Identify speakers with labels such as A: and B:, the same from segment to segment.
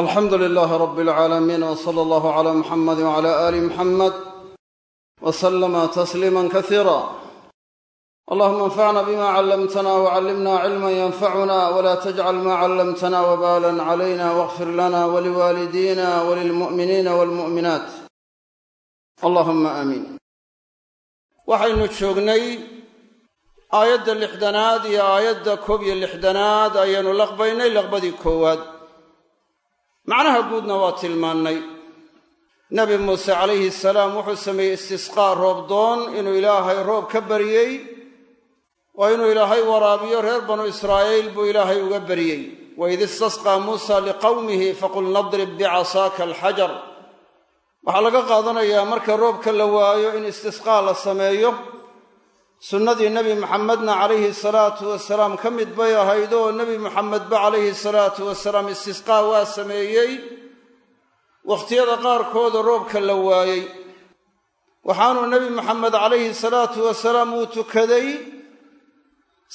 A: alxamdu lilaahi rab alcaalamiin w sala allahu cala muxamadi wcala aali muxamed w slama tasliima kasiira allahuma anfacna bima callamtana wcallimna cilma yanfacuna wla tajcal ma callamtana wbalan calayna wاغfir lana waliwaalidina walilmu'miniina walmu'minaat allahuma aamiin waxaynu joognay aayadda lixdanaad iyo aayadda koob iyo lixdanaad ayaanu laqbaynay laqbadii koowaad macnaha guudna waa tilmaannay. Nebi muuse calayhi salaam wuxuu sameeyey istisqaa roobdoon inuu ilaahay roob ka baryey waa inuu ilaahay waraabiyo reer banu israa'iil buu ilaahay uga baryey waid istasqaa muusa liqowmihi faqul nadrib bicasaaka alxajar. Waxaa laga qaadanayaa marka roobka la waayo in istisqaa la sameeyo sunnadii nebi maxamedna calayhi salaatu wasalaam ka mid bay ahayd oo nebi maxamedba calayhi salaatu wasalaam istisqaa waa sameeyey wakhtiyada qaarkooda roobka la waayey. Waxaanuu nebi maxamed calayhi salaatu wasalaam uu tukaday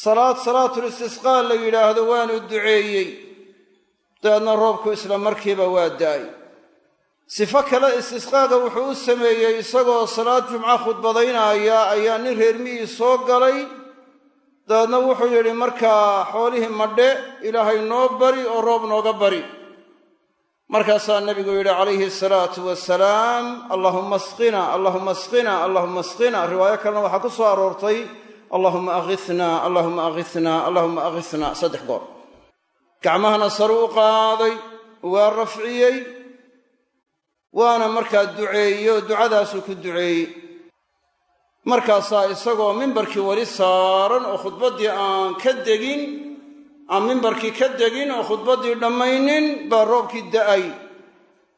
A: salaad salaatul istisqaa la yidhaahdo waanu duceeyey. Dabeedna roobku isla markiiba waa da'ay sifo kale istisqaaga wuxuu u sameeyey isagoo salaad jumco khudbadaynaya ayaa nin reermihii soo galay. Dabeedna wuxuu yidhi markaa xoolihii madhe ilaahay noo bari oo roob nooga bari. Markaasaa nebigu yidhi calayhi salaatu wasalaam allahuma asqina allahuma asqina allahuma asqina. Riwaayo kalena waxaa ku soo aroortay allahuma akhitna allahuma akhitna allahuma akhitna saddex goor. Gacmahana saru u qaaday waa rafciyey waana markaa duceeyo ducadaasuu ku duceeyey. Markaasaa isagoo mimbarkii weli saaran oo khudbaddii aan ka degin aan mimbarkii ka degin oo khudbaddii dhammaynin baa roobkii da'ay.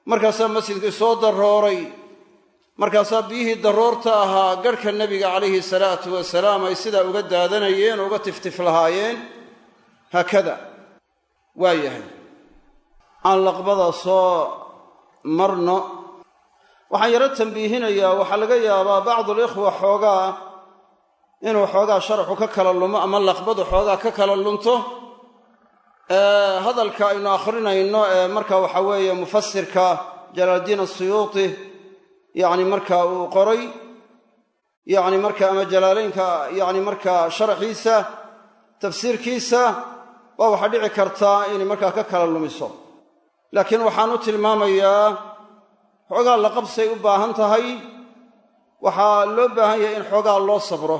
A: Markaasaa masjidkii soo darrooray. Markaasaa biyihii darroorta ahaa garhka nebiga calayhi salaatu wasalaam ay sidaa uga daadanayeen oo uga tiftif lahaayeen haakada waa yahay. Aan laqbada soo marno. Waxaan yaro tambiihinayaa waxaa laga yaabaa bacdulikhwa xoogaa inuu xoogaa sharxu ka kala lumo ama laqbadu xoogaa ka kala lunto. Hadalka aynu akhrinayno ee marka waxa weeye mufasirka jalaaldiin asuyuuti yacni marka uu qoray yacni marka ama jalaalaynka yacni marka sharaxiisa tafsiirkiisa waa waxaa dhici kartaa inay markaa ka kala lumiso laakiin waxaan u tilmaamayaa xoogaa la qabsay u baahan tahay. Waxaa loo baahan yahay in xoogaa loo sabro.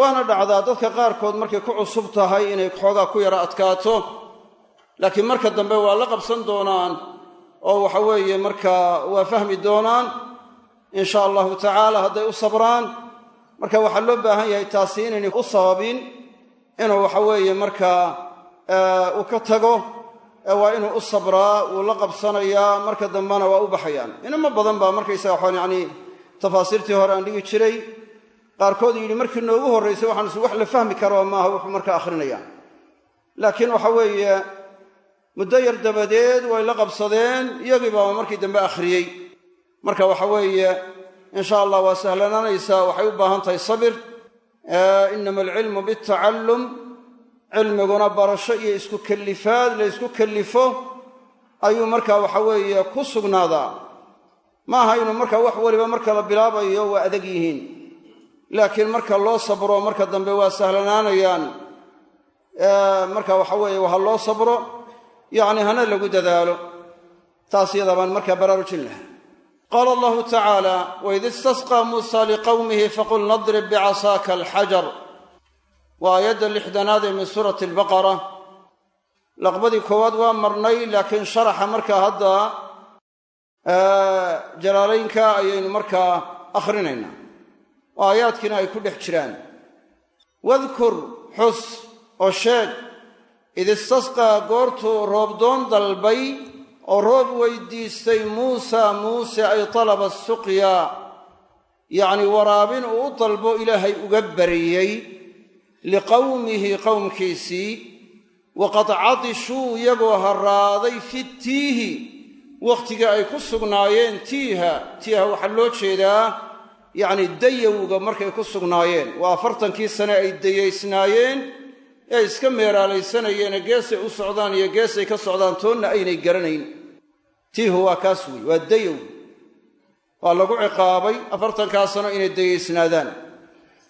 A: Waana dhacdaa dadka qaarkood markay ku cusub tahay inay xoogaa ku yaro adkaato. Laakiin marka dambe waa la qabsan doonaan oo waxa weeye markaa waa fahmi doonaan insha allahu tacaala hadday u sabraan. Marka waxaa loo baahan yahay taasi inaynay u sababin inuu waxa weeye markaa uu ka tago waa inuu u sabraa wuu la qabsanayaa marka dambena waa u baxayaan. Inamo badan baa markaysaga waxaan yacni tafaasiirtii hore aan dhigi jiray qaarkood yidhi markii noogu horraysay waxaan wax la fahmi karo maaha wuxuu markaa akhrinaya. Laakiin waxa weeye muddo yar dabadeed way la qabsadeen iyagii baaba markii dambe akhriyey. Marka waxa weeye insha allah waa sahlanaanaysaa waxay u baahan tahay sabir inama alcilmu bitacallum cilmiguna barasho iyo isku kellifaad la ysku kellifo ayuu markaa waxa weeye ku sugnaadaa. Ma aha inuu markaa wax weliba marka la bilaabayo waa adag yihiin. Laakiin marka loo sabro marka dambe waa sahlanaanayaan. Marka waxa weeye waha loo sabro yacni hana lagu dadaalo. Taas yadaa baan markaa baraarujin laha qaala allahu tacaala waid istasqaa muusa liqowmihi faqul nadrib bicasaaka alxajar waa aayadda lixdanaad ee min suurati albaqara. Laqbadii koowaad waa marnay laakiin sharaxa markaa hadda jalaalaynka ayaynu markaa akhrinaynaa oo aayaadkiina ay ku dhex jiraan. Wadkur xus oo sheeg id istasqaa goortuu roobdoon dalbay oo roob weydiistay muusa muuse ay talaba suqya. Yacni waraabin uu dalbo ilaahay uga bariyey liqowmihi qowmkiisii waqad cadishuu iyagoo harraaday fi tiihi wakhtigii ay ku sugnaayeen tiiha. Tiiha waxaa loo jeedaa yacni dayowga markay ku sugnaayeen. Waa afartankii sane ay dayaysnaayeen ee iska meeraalaysanayeenee geesay u socdaan iyo geesay ka socdaan toonna aynay garanayn. Tiihu waa kaas wey waa dayow. Waa lagu ciqaabay afartankaa sano inay dayaysnaadaan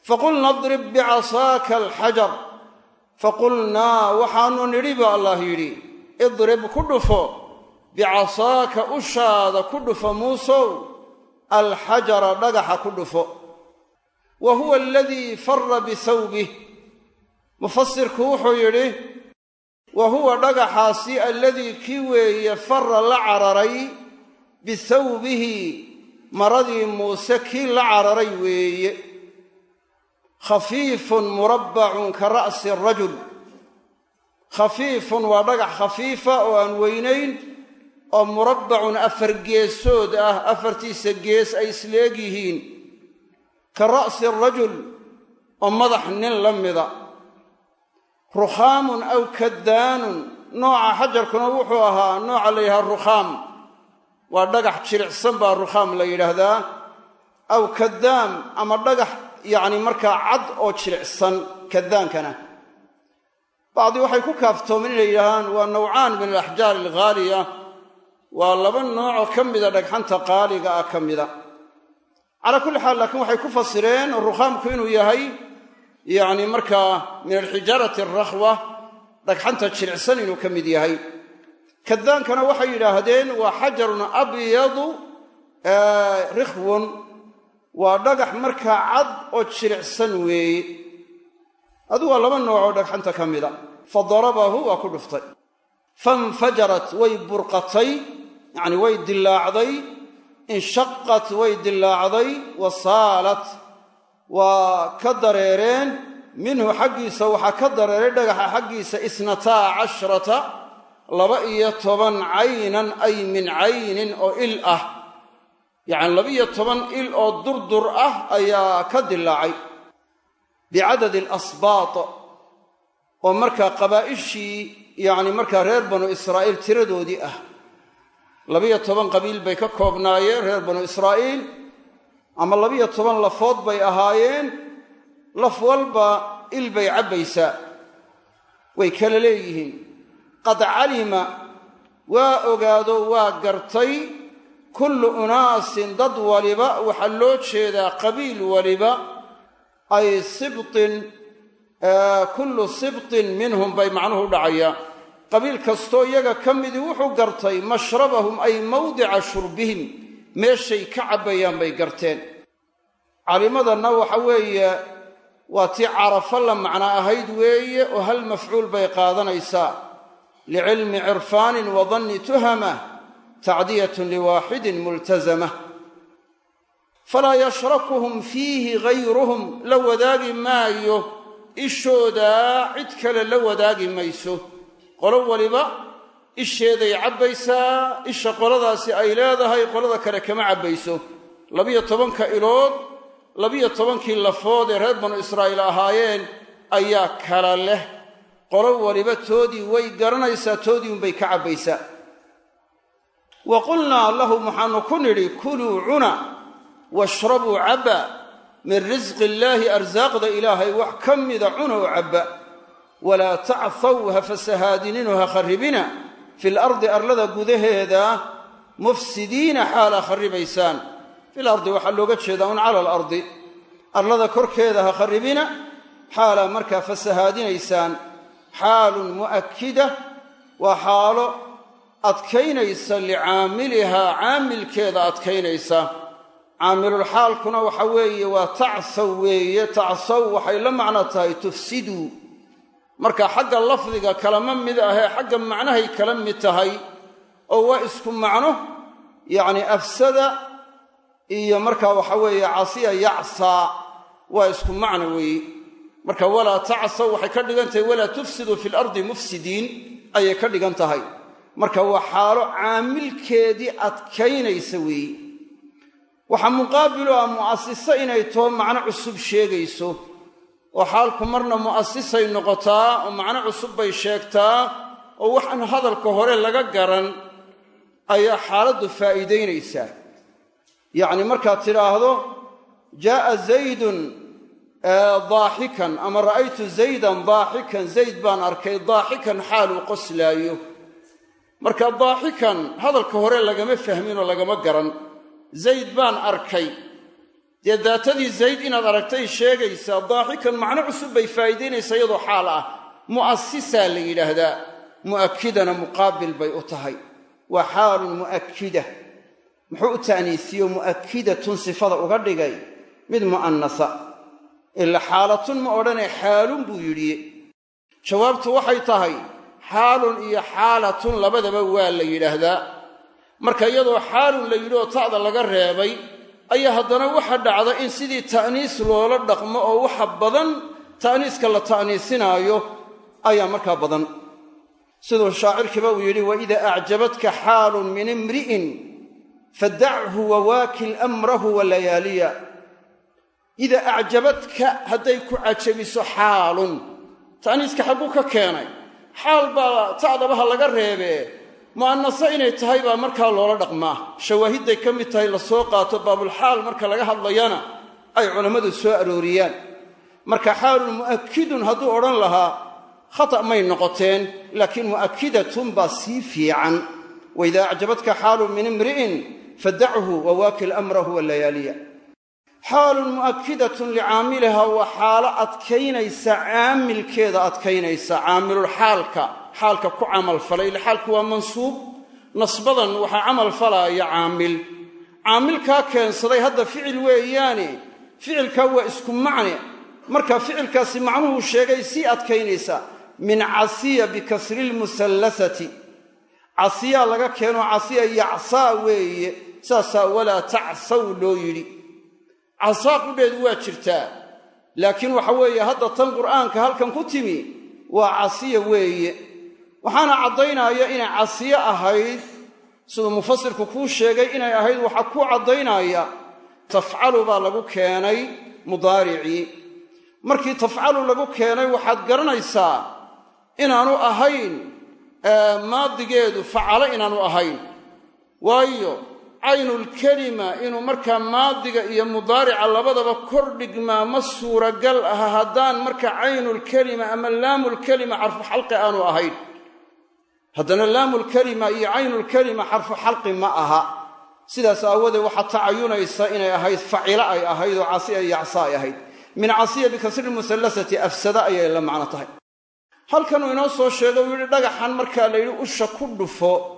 A: faqulna idrib bicasaaka alxajar faqulnaa waxaanu nidhi ba allah yidhi idrib ku dhufo bicasaaka ushaada ku dhufo muusow alxajara dhagaxa ku dhufo wa huwa aladii fara bisawbih mufasirku wuxuu yidhi wa huwa dhagaxaasi alladii kii weeye fara la cararay bisawbihi maradii muuse kii la cararay weeye khafiifun murabbacun ka ra'si rajul. Khafiifun waa dhagax khafiifa oo aan weynayn oo murabbacun afar geesood ah afartiisa gees ay isleeg yihiin. Ka ra'si rajul oo madax nin la mida. Rukhaamun aw kaddaanun nooca xajarkuna wuxuu ahaa nooca la yidhaha rukhaam waa dhagax jiricsan baa rukhaam la yidhaahdaa. Aw kaddaam ama dhagax yacni markaa cad oo jiricsan kaddaankana. Bacdi waxay ku kaaftoomeen inay yidhaahaan waa nawcaan min alaxjaar alghaaliya. Waa laba noocoo ka mida dhagxanta qaaliga ah ka mida calaa kulli xaal laakiin waxay ku fasireen rukhaamku inuu yahay yacni markaa min alxijaarati alrakhwa dhagxanta jiricsan inuu ka mid yahay. Kadaankana waxay yidhaahdeen waa xajarun abyadu rikhwun waa dhagax markaa cad oo jiricsan weeye adu waa laba nooc oo dhagxanta ka mida fa darabahu waa ku dhuftay. Fainfajarat way burqatay yacni way dillaacday. Inshaqat way dillaacday. Wa saalat waa ka dareereen. Minhu xaggiisa waxaa ka dareeray dhagaxa xaggiisa isnataa cashrata laba iyo toban caynan ay min caynin oo il ah yacni laba-iyo toban il oo durdur ah ayaa ka dilaacay bicadadi alasbaat oo markaa qabaa'ishii yacni markaa reer banu israa'iil tiradoodii ah. Labiyo toban qabiil bay ka koobnaayeen reer banu israa'iil ama labiyo toban lafood bay ahaayeen laf walba il bay cabbaysaa. Way kala leeyihiin. Qad calima waa ogaado waa gartay kullu unaasin dad waliba waxaa loo jeedaa qabiil waliba ay sibtin kullu sibtin minhum bay macnuhu dhacayaa qabiil kastoo iyaga ka midii wuxuu gartay mashrabahum ay mawdica shurbihim meeshay ka cabbayaan bay garteen. Calimadanna waxa weeye waa tii carafo la macno ahayd weeye oo hal mafcuul bay qaadanaysaa. Licilmi cirfaanin wa danni tuhama tacdiyatun liwaaxidin multasama falaa yashrakuhum fiihi gayruhum la wadaagi maayo ishoodaa cid kale la wadaagi mayso qolo waliba isheeday cabbaysaa isha qoladaasi ay leedahay qolada kale kama cabbayso labiyo tobanka ilood labiyo tobankii lafood ee reer banu israa'iil ahaayeen ayaa kala leh qolo waliba toodii way garanaysaa toodii unbay ka cabbaysaa wa qulnaa lahum waxaanu ku nidhi kuluu cuna washrabuu cabba min risqi illaahi arsaaqda ilaahay wax ka mida cuna oo cabba. Walaa tacthaw ha fasahaadininu ha kharribina. Fil arlada gudaheeda mufsidiina xaalaa kharribaysaan. Fil ardi waxaa looga jeedaa un cala alardi arlada korkeeda ha kharribina xaalaa markaa fasahaadinaysaan. Xaalun mu'akkida waa xaalo adkaynaysa licaamilihaa caamilkeeda adkaynaysa. Caamilulxaalkuna waxa weeye waa tacsaw weeye. Tacsaw waxay la macno tahay tufsiduu marka xagga lafdiga kalama mid ahee xagga macnahay kala mid tahay oo waa isku macno yacni afsada iyo markaa waxa weeye casiya yacsaa waa isku macno weeye. Marka walaa tacsaw waxay ka dhigan tahay walaa tufsidu fi lardi mufsidiin ayay ka dhigan tahay marka waa xaalo caamilkeedii adkaynaysa weeye waxaa muqaabilu ah mu'asiso inay taho macno cusub sheegayso. Oo xaalku marna mu'asisay noqotaa oo macno cusub bay sheegtaa oo waxaan hadalka hore laga garan ayaa xaaladdu faa'iidaynaysaa yacni markaad tidhaahdo jaa'a zaydun daaxikan ama ra'aytu zaydan daaxikan zayd baan arkay daaxikan xaaluu qoslaayo marka daaxikan hadalka hore lagama fahmin oo lagama garan. Zayd baan arkay. Dee daatadii zayd inaad aragtay sheegaysaa daaxikan macno cusub bay faa'iidaynaysaa iyadoo xaal ah. Mu'asisaa la yidhaahdaa mu'akidana muqaabil bay u tahay. Waa xaalun mu'akida muxuu u ta'niisiyo mu'akidatun sifada uga dhigay? Mid mu'annasa. Ila xaalatun ma odhanee xaalun buu yidhi. Jawaabtu waxay tahay xaalun iyo xaalatun labadaba waa la yidhaahdaa. Marka iyadoo xaalun la yidhi oo ta'da laga reebay ayaa haddana waxa dhacda in sidii ta'niis loola dhaqmo oo waxa badan ta'niiska la ta'niisinaayo ayaa markaa badan. Siduu shaacirkiiba uu yidhi waida acjabatka xaalun min imri'in fadachu wawaakil amrahu walayaaliya ida acjabadka hadday ku cajabiso xaalun ta'niiska xagguu ka keenay xaal baa ta'dabaha laga reebee mu'anase inay tahay baa markaa loola dhaqmaa. Shawaahidday ka mid tahay la soo qaato baabulxaal marka laga hadlayana ay culammadu soo arooriyaan. Marka xaalun mu'akidun hadduu odhan lahaa khata' may noqoteen laakiin mu'akidatun baa sii fiican. Waida acjabadka xaalun min imri'in fadachu wawaakil amrahu walayaaliya xaalun mu'akidatun licaamiliha waa xaalo adkaynaysa caamilkeeda adkaynaysa caamilulxaalka xaalka ku camalfalay ile xaalku waa mansuub nasbadan waxaa camal falaaya caamil. Caamilkaa keensaday hadda ficil weeyaane ficilkaa waa isku macne. Marka ficilkaasi macnuhuu sheegay sii adkaynaysa min casiya bikasri lmusallasati casiyaa laga keeno casiya yacsaa weeye saasaa walaa tacsaw loo yidhi casaa qudheedu waa jirtaa. Laakiin waxa weeye hadda tan qur'aanka halkan ku timi waa casiya weeye. Waxaana caddaynaya inay casiye ahayd siduu mufasirku kuu sheegay inay ahayd waxaa kuu caddaynaya tafcalu baa lagu keenay mudaaricii markii tafcalu lagu keenay waxaad garanaysaa inaanu ahayn maadigeedu facalo inaanu ahayn. Waayo caynulkelima inuu markaa maadiga iyo mudaarica labadaba kor dhigmaa ma suuragal aha haddaan marka caynulkelima ama laamulkelima xarfu xalqi aanu ahayn. Haddana laamulkelima iyo caynulkelima xarfu xalqi ma aha. Sidaas aawadeed waxaa tacayunaysa inay ahayd facilo ay ahayd oo casiya yacsa ay ahayd. Min casiya bikasri musallasati afsada ayay la macno tahay. Halkanuu inoo soo sheegay uu yidhi dhagaxan markaa la yidhi usha ku dhufo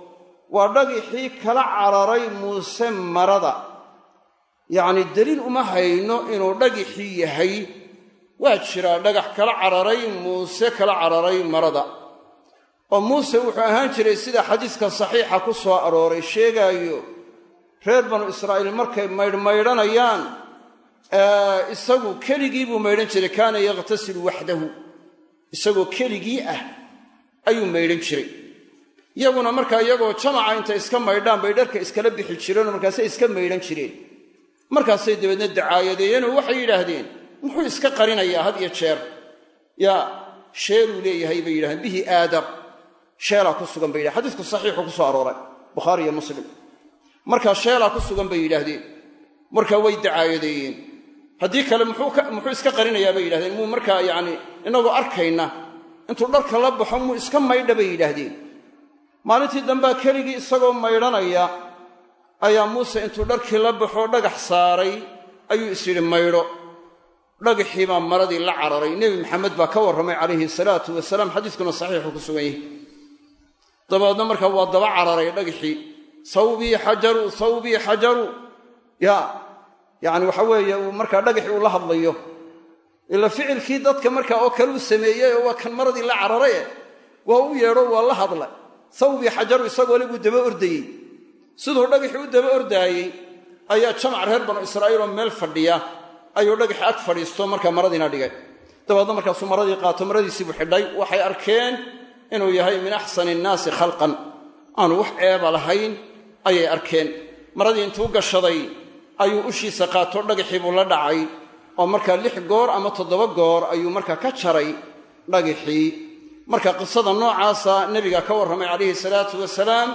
A: waa dhagixii kala cararay muuse marada. Yacnii deliil uma hayno inuu dhagixii yahay. Waa jiraa dhagax kala cararay muuse kala cararay marada. Oo muuse wuxuu ahaan jiray sida xadiiska saxiixa ku soo arooray sheegaayo reer banu israa'iil markay maydhmaydhanayaan isagu keligii buu maydhan jiray kaana yakhtasilu waxdahu isagoo keligii ah ayuu maydhan jiray iyaguna markaa iyagoo jamaca intay iska maydhaan bay dharka iskala bixi jireenoo markaasay iska maydhan jireen. Markaasay dabeedna dacaayadeeyeenoo waxay yidhaahdeen muxuu iska qarinayaa had iyo jeer. Yaa sheeluu leeyahay bay yidhahdeen bihi aadam sheelaa ku sugan bay yidhahen xadiisku saxiixu ku soo arooray bukhaari iyo muslim. Markaa sheelaa ku sugan bay yidhaahdeen. Markaa way dacaayadeeyeen haddii kale muxuu iska qarinayaa bay yidhahdeen muu markaa yacni innagoo arkayna intuu dharka la baxo muu iska maydha bay yidhaahdeen maalintii dambea keligii isagoo maydhanaya ayaa muuse intuu dharkii la baxoo dhagax saaray ayuu is yidhi maydho. Dhagaxii baa maradii la cararay. Nebi maxamed baa ka warramay calayhi salaatu wasalaam. Xadiiskuna saxiixu ku sugan yahay. Dabeedna markaa waa daba cararay dhagaxii. Sawbii xajaru sawbii xajaru. Yaa yacni waxa weeye markaa dhagaxii uu la hadlayo. Ila ficilkii dadka markaa oo kale u sameeyey oo waa kan maradii la cararaye waa u yeedho waa la hadla sawbii xajaru isagoo le buu daba ordayey. Siduu dhagaxii u daba ordaayey ayaa jamac reer banu israa'iil oo meel fadhiya ayuu dhagaxii ag fadhiisto markaa maradiina dhigay. Dabeedna markaasuu maradii qaato maradiisiibuu xidhay waxay arkeen inuu yahay min axsani innaasi khalqan. Aanu wax ceeba lahayn ayay arkeen. Maradii intuu gashaday ayuu ushiisa qaato dhagaxii buu la dhacay. Oo markaa lix goor ama toddoba goor ayuu markaa ka jaray dhagaxii marka qisada noocaasa nebiga ka warramay calayhi salaatu wasalaam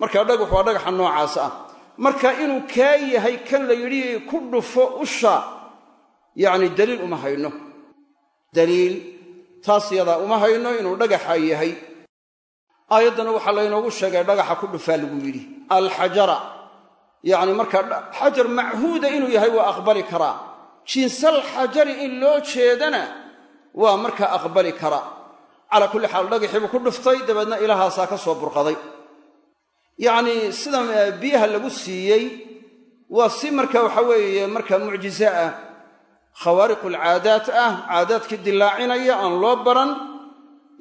A: markaa dhagax waa dhagaxa noocaas ah. Marka inuu kaa yahay kan la yidhi ku dhufo usha yacni daliil uma hayno. Daliil taas yadaa uma hayno inuu dhagaxa yahay. Aayaddana waxaa laynoogu sheegay dhagaxa ku dhufaa lagu yidhi alxajara. Yacni markaa xajar machuuda inuu yahay waa aqbali karaa. Jinsal xajari in loo jeedana waa markaa aqbali karaa calaa kulli xaal dhagaxii buu ku dhuftay dabeedna ilahaasaa ka soo burqaday. Yacnii sida biyaha lagu siiyey waa si marka waxa weeye markaa mucjize ah khawaariqulcaadaat ah caadaadkii dillaacinaya aan loo baran.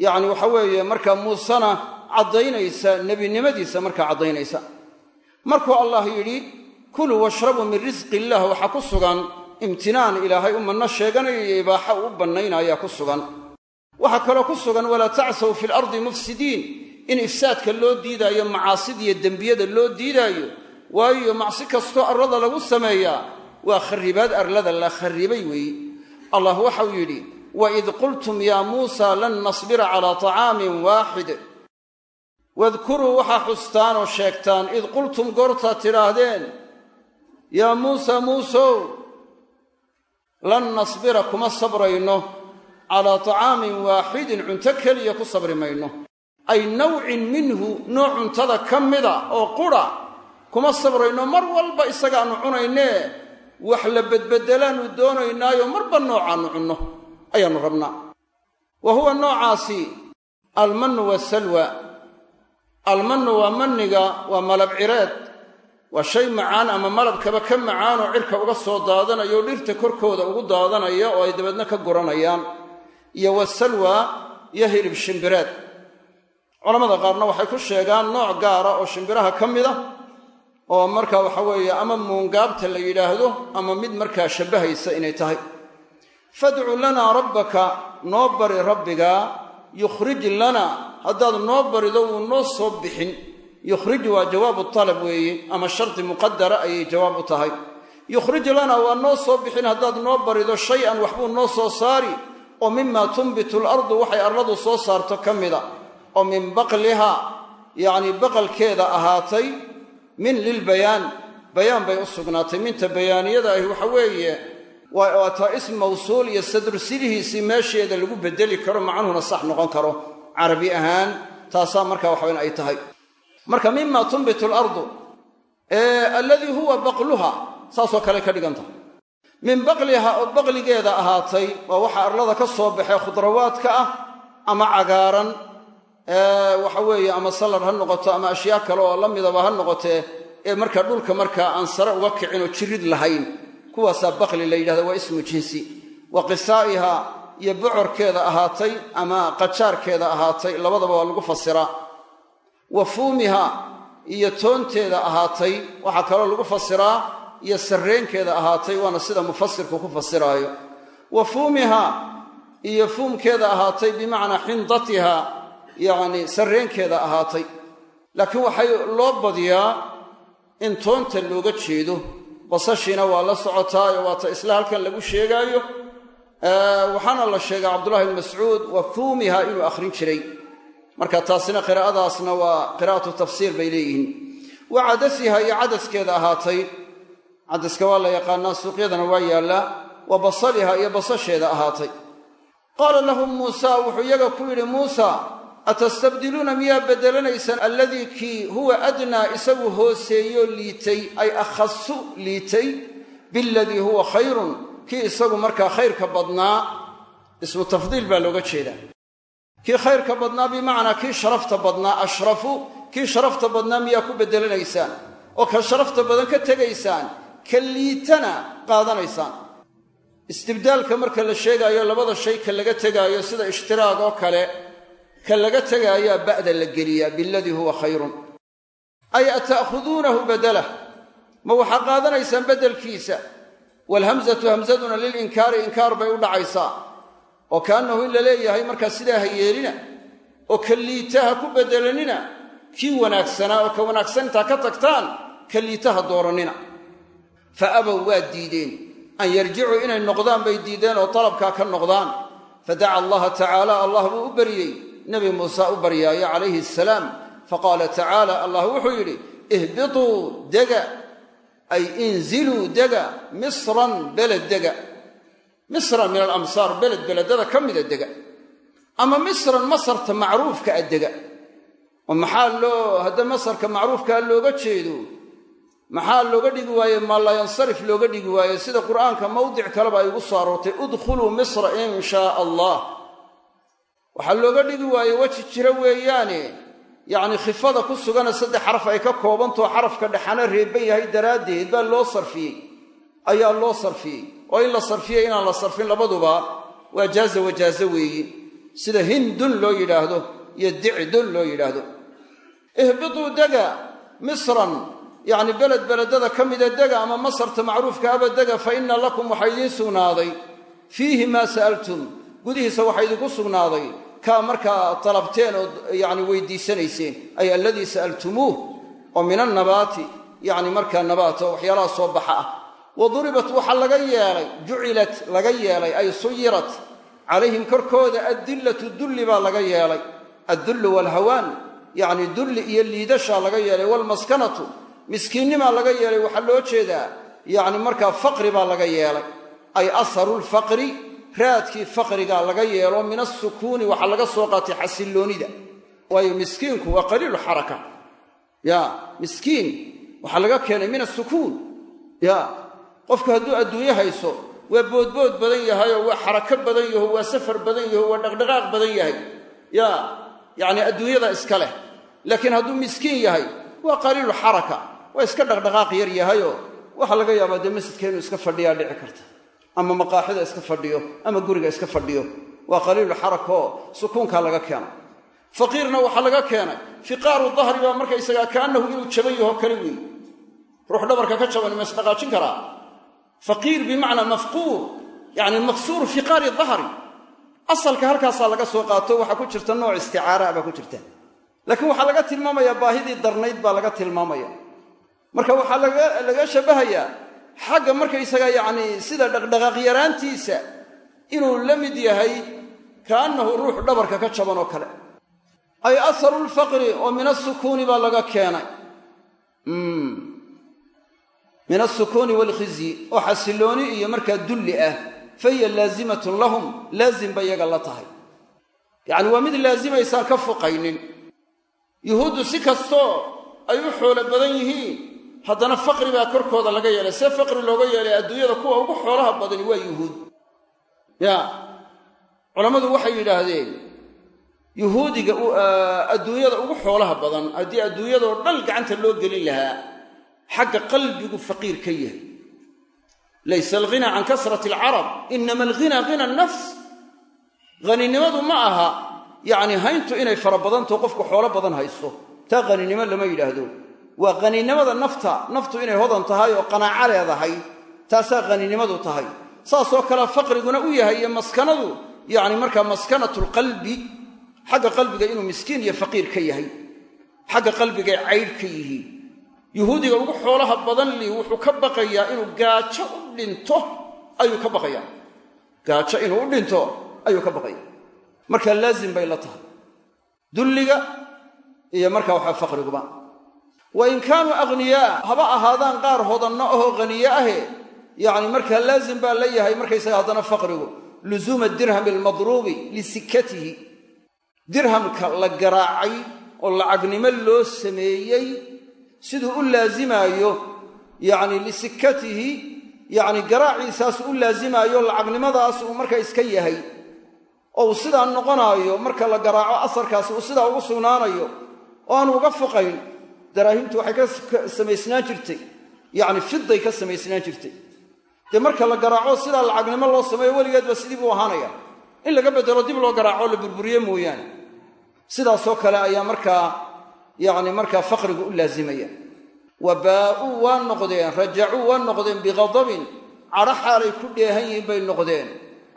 A: Yacni waxa weeye markaa muusena caddaynaysa nebinimadiisa markaa caddaynaysa. Markuu allah yidhi kuluu washrabuu min risqi illah waxaa ku sugan imtinaan ilaahay u manno sheeganayo iyo ibaaxa uu u bannaynayaa ku sugan waxaa kaloo ku sugan walaa tacsaw fi lardi mufsidiin. In ifsaadka loo diidaayo macaasidiiyo dembiyada loo diidaayo waayo macsi kastoo arlada lagu sameeyaa waa kharribaad arlada la kharribay weeye allah waxau yidhi waid qultum yaa muusa lan nasbira calaa طacaamin waaxid wadkuruu waxaa xustaan oo sheegtaan id qultum goortaad tidhaahdeen yaa muusa muusow lan nasbira kuma sabrayno calaa طacaamin waaxidin cunto keliya ku sabri mayno ay nawcin minhu nooc cuntada ka mida oo qura kuma sabrayno. Mar walba isagaannu cunaynee wax la bedbeddelaannu doonaynaayo marba noocaannu cunno ayaannu rabnaa. Wa huwa noocaasi almannu waasalwa almannu waa manniga waa malab cireed waa shay macaan ama malabkaba ka macaanoo cirka uga soo daadanaya oo dhirta korkooda ugu daadanaya oo ay dabeedna ka guranayaan iyo wasalwa iyo hilib shimbireed culamada qaarna waxay ku sheegaan nooc gaara oo shimbiraha ka mid a oo marka waxa weeye ama muungaabta la yidhaahdo ama mid markaa shabbahaysa inay tahay. Fadcu lanaa rabbaka noo bari rabbigaa yukhrij lana. Haddaad noo barido wuu noo soo bixin. Yukhrij waa jawaabu talab weeye ama shardi muqadara ayay jawaab u tahay. Yukhrij lana waa noo soo bixin haddaad noo barido shay-an waxbuu noo soo saari oo mimaa tunbitu alardu waxay arladu soo saarto ka mida oo min baqliha yacni baqalkeeda ahaatay min lilbayaan. Bayaan bay u sugnaatay. Minta bayaaniyada ahi waxa weeye waa ism mawsuul iyo sadrusidihiisii meesheeda lagu bedeli karo macnuhuna sax noqon karo. Carabi ahaan taasaa marka waxaweyn ay tahay. Marka mima tunbitu alardu alladii huwa baqluha saasoo kale ka dhigan tahay min baqliha oo baqligeeda ahaatay waa waxa arlada ka soo baxee khudrawaadka ah ama cagaaran waxa weeye ama salad ha noqoto ama ashyaa kale oo la midaba ha noqotee ee marka dhulka markaa aan sare uga kicin oo jirid lahayn. Kuwaasaa baqli la yidhahda waa ismu jinsi. Wa qisaa'iha iyo bocorkeeda ahaatay ama qajaarkeeda ahaatay labadaba waa lagu fasiraa wa fuumiha iyo toonteeda ahaatay waxaa kaloo lagu fasiraa iyo sarreenkeeda ahaatay waana sida mufasirku ku fasiraayo wa fuumiha iyo fuumkeeda ahaatay bimacnaa xindatiha yacni sarreenkeeda ahaatay. Laakiin waxay loo badiyaa in toonta looga jeedo. Basashiina waa la socotaayo waata isla halkan lagu sheegaayo. Waxaana la sheegay cabdullahi bn mascuud wa fuumiha inuu akhrin jiray. Marka taasina qiraa'adaasna waa qiraa'atu tafsiir bay leeyihiin. Wa cadasiha iyo cadaskeeda ahaatay cadaska waa la yaqaanaa suuqyadana waa yaallaa wa basaliha iyo basasheeda ahaatay. Qaala lahum muusa wuxuu iyaga ku yidhi muusa atastabdiluuna miyaa beddelanaysaan alladii kii huwa adnaa isagu hooseeyo liitay ay akhasu liitay biladii huwa khayrun kii isagu markaa khayrka badnaa. Ismu tafdiil baa looga jeedaa. Kii khayrka badnaa bimacnaa kii sharafta badnaa ashrafu kii sharafta badnaa miyaa ku beddelanaysaan oo ka sharafta badan ka tegaysaan ka liitana qaadanaysaan. Istibdaalka marka la sheegaayo labada shay ka laga tegaayo sida ishtiraag oo kale ka laga tegaayaa ba'da la geliyaa biladii huwa khayrun. Ay ata'khuduunahu badalah ma waxaa qaadanaysaan beddelkiisa? Waalhamzatu hamzaduna lilinkaari inkaar bay u dhacaysaa. Oo kaannahu in la leeyahay markaa sidaa ha yeelina oo ka liita ha ku beddelanina kii wanaagsanaa oo ka wanaagsan intaa ka tagtaan ka liita ha doorannina fa abow waa diideen. An yarjicuu inay noqdaan bay diideen oo dalabkaa ka noqdaan. Fadaca allaha tacaala allah buu u baryey nebi muuse u baryaayo calayhi asalaam faqaala tacaala allah wuxuu yidhi ihbituu dega ay inziluu dega misran beled dega. Misran min alamsaar beled beledada ka mida dega. Ama misran masarta macruufka a dega. Oo maxaa loo hadda masarka macruufkaa looga jeedo maxaa looga dhigi waaye? Maa laa looga dhigi waaye? Sida qur'aanka mawdic kaleba ay ugu soo aroortay udkhuluu misra in shaa allah. Waxaa looga dhigi waaye weji jira weeyaane. Yacni khifada ku sugana saddex xaraf ay ka koobantao xarafka dhexana reeban yahay daraaddeed baa loo sarfiyey. Ayaa loo sarfiyey. Oo in la sarfiyey inaan la sarfin labaduba waa jaaza wajaazo weeyi sida hindun loo yidhaahdo iyo dicdun loo yidhaahdo. Ihbituu dega misran yacni beled beledada ka mida dega ama masarta macruufka aba dega fa inna lakum waxaa idiin sugnaaday. Fiihi maa sa'altum gudihiisa waxaa idinku sugnaaday. Kaa markaa dalabteen oo yacni weydiisanayseen ay alladii sa'altumuuh oo min annabaati yacni markaa nabaat oo waxyaalaha soo baxa ah. Wa duribat waxaa laga yeelay jucilat laga yeelay ay suyirat calayhim korkooda addillatu dulli baa laga yeelay. Addullu waalhawaan yacni dulli iyo liidashaa laga yeelay waalmaskanatu miskiinnimaa laga yeelay waxaa loo jeedaa yacni markaa faqri baa laga yeelay. Ay aharu lfaqri raadkii faqrigaa laga yeelo min asukuuni waxaa laga soo qaatay xasilloonida waayo miskiinku waa qaliilu xaraka. Ya miskiin waxaa laga keenay min asukuun ya qofku hadduu adduunye hayso waa boodbood badan yahayoo waa xarako badan yaho waa safar badan yaho waa dhaqdhaqaaq badan yahay. Ya yacni adduunyada iska leh. Laakiin hadduu miskiin yahay waa qaliilu xaraka waa iska dhaqdhaqaaq yar yahayoo waxaa laga yaabaa dee masjidka inuu iska fadhiyaa dhici karta. Ama maqaaxida iska fadhiyo ama guriga iska fadhiyo. Waa qaliilu xaraka oo sukuunkaa laga keenay. Faqiirna waxaa laga keenay fiqaaru dahri baa markaysagaa kaannahu inuu jaban yaho kale weeye ruux dhabarka ka jaban ma isdhaqaajin karaa? Faqiir bimacnaa mafquur yacni maksuuru fiqaari dahri. Asalka halkaasaa laga soo qaato waxaa ku jirta nooc isticaara baa ku jirta. Laakiin waxaa laga tilmaamayaa baahidii darnayd baa laga tilmaamaya marka waxaa laga shabbahayaa xagga markaysaga yacni sida dhaqdhaqaaq yaraantiisa inuu la mid yahay kaannahu ruux dhabarka ka jaban oo kale. Ay aharu lfaqri oo min asukuuni baa laga keenay. Min asukuuni waalkhizyi oo xasillooni iyo markaa dulli ah fa hiya laazimatun lahum laazim bay yaga la tahay. Yacni waa mid laasimaysaan ka fuqaynin. Yuhuuddu si kastoo ay u xoolo badan yihiin haddana faqri baa korkooda laga yeelay. See faqri looga yeelay adduunyada kuwa ugu xoolaha badani waa yuhuud. Ya culammadu waxay yidhaahdeen yuhuudiga adduunyada ugu xoolaha badan haddii adduunyadoo dhan gacanta loo gelin lahaa xagga qalbigu faqiir ka yahay. Laysa alghina can kasrati alcarab inama alghina hina nafs haninimadu ma aha yacni hayntu inay fara badantaho qofku xoolo badan haysto. Taa haninimo lama yidhaahdo waa haninimada nafta naftu inay hodan tahay oo qanaaco leedahay taasaa haninimadu tahay. Saasoo kale faqriguna u yahay iyo maskanadu yacni markaa maskanatu lqalbi xagga qalbiga inuu miskiin iyo faqiir ka yahay xagga qalbigay caydh ka yihiin. Yuhuudiga ugu xoolaha badan li wuxuu ka baqayaa inuu gaajo u dhinto ayuu ka baqayaa. Gaajo inuu u dhinto ayuu ka baqaya marka laazim bay la tahay. Dulliga iyo markaa waxaa faqriguba wa in kaanuu akhniyaa haba ahaadaan qaar hodanno ahoo haniye ahe yacni markaa laazim baa la yahay markaysaga haddana faqrigu luzuuma dirhami almadruubi lisikatihi dirhamka la garaacay oo lacagnimo loo sameeyey siduu u laazimaayo yacni lisikatihi yacni garaaciisaas u laazimaayo lacagnimadaas uu markaa iska yahay oo uu sidaa noqonaayo marka la garaaco asarkaasi uu sidaa ugu sugnaanayo oo aanu uga foqayn daraahimtu waxay ka samaysnaan jirtay. Yacni fiday ka samaysnaan jirtay. Dee marka la garaaco sidaa lacagnimo loo sameeyo weligeedba sidii buu ahaanaya in laga bedelo dib loo garaaco la burburiye mooyaane. Sidaasoo kale ayaa markaa yacni markaa faqrigu u laazimaya. Wa baa'uu waa noqdeen rajacuu waa noqdeen bighadabin. Cadho xaalay ku dheehan yihiin bay noqdeen.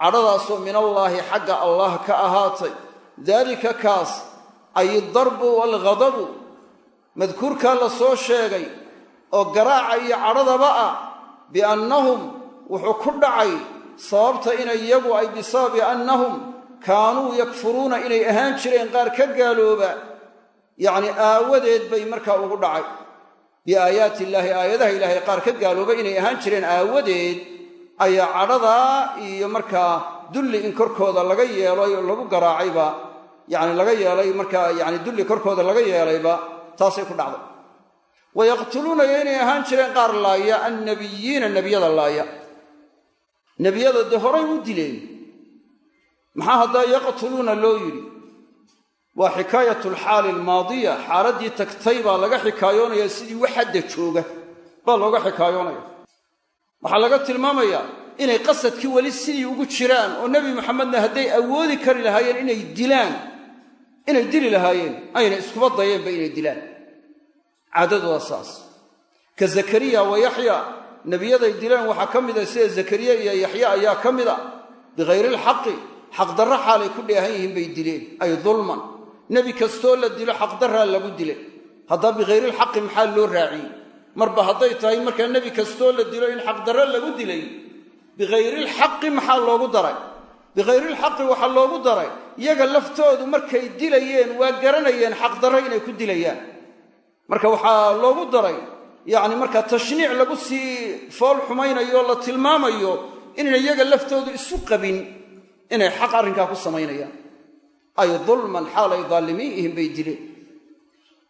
A: Cadhadaasoo min allaahi xagga allah ka ahaatay. Daalika kaas ay darbu waalghadabu madkuurkaa la soo sheegay oo garaaca iyo cadhadaba ah biannahum wuxuu ku dhacay sababta inay iyagu ay bisababi annahum kaanuu yakfuruuna inay ahaan jireen qaar ka gaalooba yacni aawadeed bay markaa ugu dhacay. Biaayaati illaahi aayadaha ilaahay qaar ka gaalooba inay ahaan jireen aawadeed ayaa cadhadaa iyo markaa dulli in korkooda laga yeelay lagu garaacayba yani laga yeelay markaa yani dulli korkooda laga yeelayba taasay ku dhacday. Wayaqtuluunaya inay ahaan jireen qaar laaya annabiyiina nebiyada laaya. Nebiyada dee horay u dileen. Maxaa haddaa yaqtuluuna loo yidhi? Waa xikaayat alxaali almaadiya xaaladdii tagtay baa laga xikaayoonaya sidii wax hadda jooga baa looga xikaayoonaya. Waxaa laga tilmaamayaa inay qasadkii weli sidii ugu jiraan oo nebi maxamedna hadday awoodi kari lahaayeen inay dilaan inay dili lahaayeen ayna iskuba dayeenba inay dilaan caadadu waa saas. Ka zakariya wa yaxya nebiyaday dileen waxaa ka mida sida zakariya iyo yaxya ayaa ka mida bikayri ilxaqi xaqdarro xaalay ku dheehan yihiin bay dileen ay dulman. Nebi kastoo la dilo xaqdarraa lagu dilay haddaa bikayrilxaqi maxaa loo raaciyey? Marba hadday tahay markaa nebi kastoo la dilo in xaqdarro lagu dilay. Bikayrilxaqi maxaa loogu daray? Bikayrilxaqi waxaa loogu daray yaga laftoodu markay dilayeen waa garanayeen xaqdarro inay ku dilayaan marka waxaa loogu daray yacni markaa tashniic lagu sii fool xumaynayo la tilmaamayo inayna yaga laftoodu isu qabin inay xaq arrinkaa ku samaynayaan. Ay dulman xaalay daalimiin yihiin bay dileen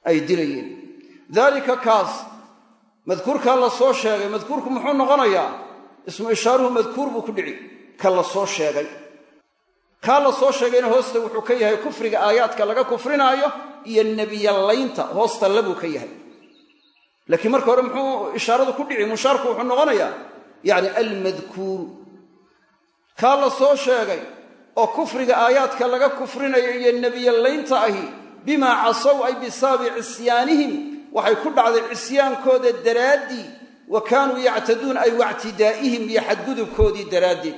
A: ay dilayeen. Daalika kaas madkuurkaa la soo sheegay madkuurku muxuu noqonayaa? Ismu ishaaruhu madkuur buu ku dhici ka la soo sheegay kaa la soo sheegayna hoosta wuxuu ka yahay kufriga aayaadka laga kufrinaayo iyo nebiyallaynta hoosta labuu ka yahay. Laakiin marka hore muxuu ishaaradu ku dhici mushaarku wuxuu noqonayaa yacni almadkuuru. Kaa la soo sheegay oo kufriga aayaadka laga kufrinayo iyo nebiyallaynta ahi bimaa casow ay bisababi cisyaanihim waxay ku dhacday cisyaankooda daraaddii wa kaanuu yactaduun ay wactidaa'ihim iyo xadgudubkoodii daraaddeed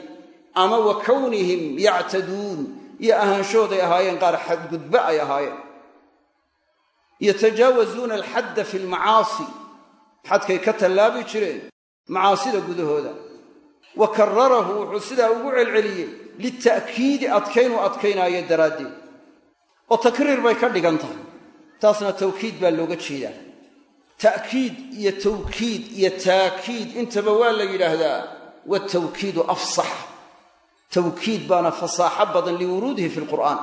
A: ama wa kownihim yactaduun iyo ahaanshooday ahaayeen qaar xadgudbe ay ahaayeen. Yatajaawazuuna alxadda fi lmacaasi xadkay ka tallaabi jireen macaasida gudahooda. Wa kararahu wuxuu sidaa ugu celceliyey lita'kiidi adkaynuu adkaynaayo daraaddeed. Oo takriir bay ka dhigan tahay taasna tawkiid baa looga jeedaa. Ta'kiid iyo tawkiid iyo taakiid intaba waa la yidhaahdaa watawkiidu afsax tawkiid baana fasaaxo badan liwuruudihi fi lqur'aan.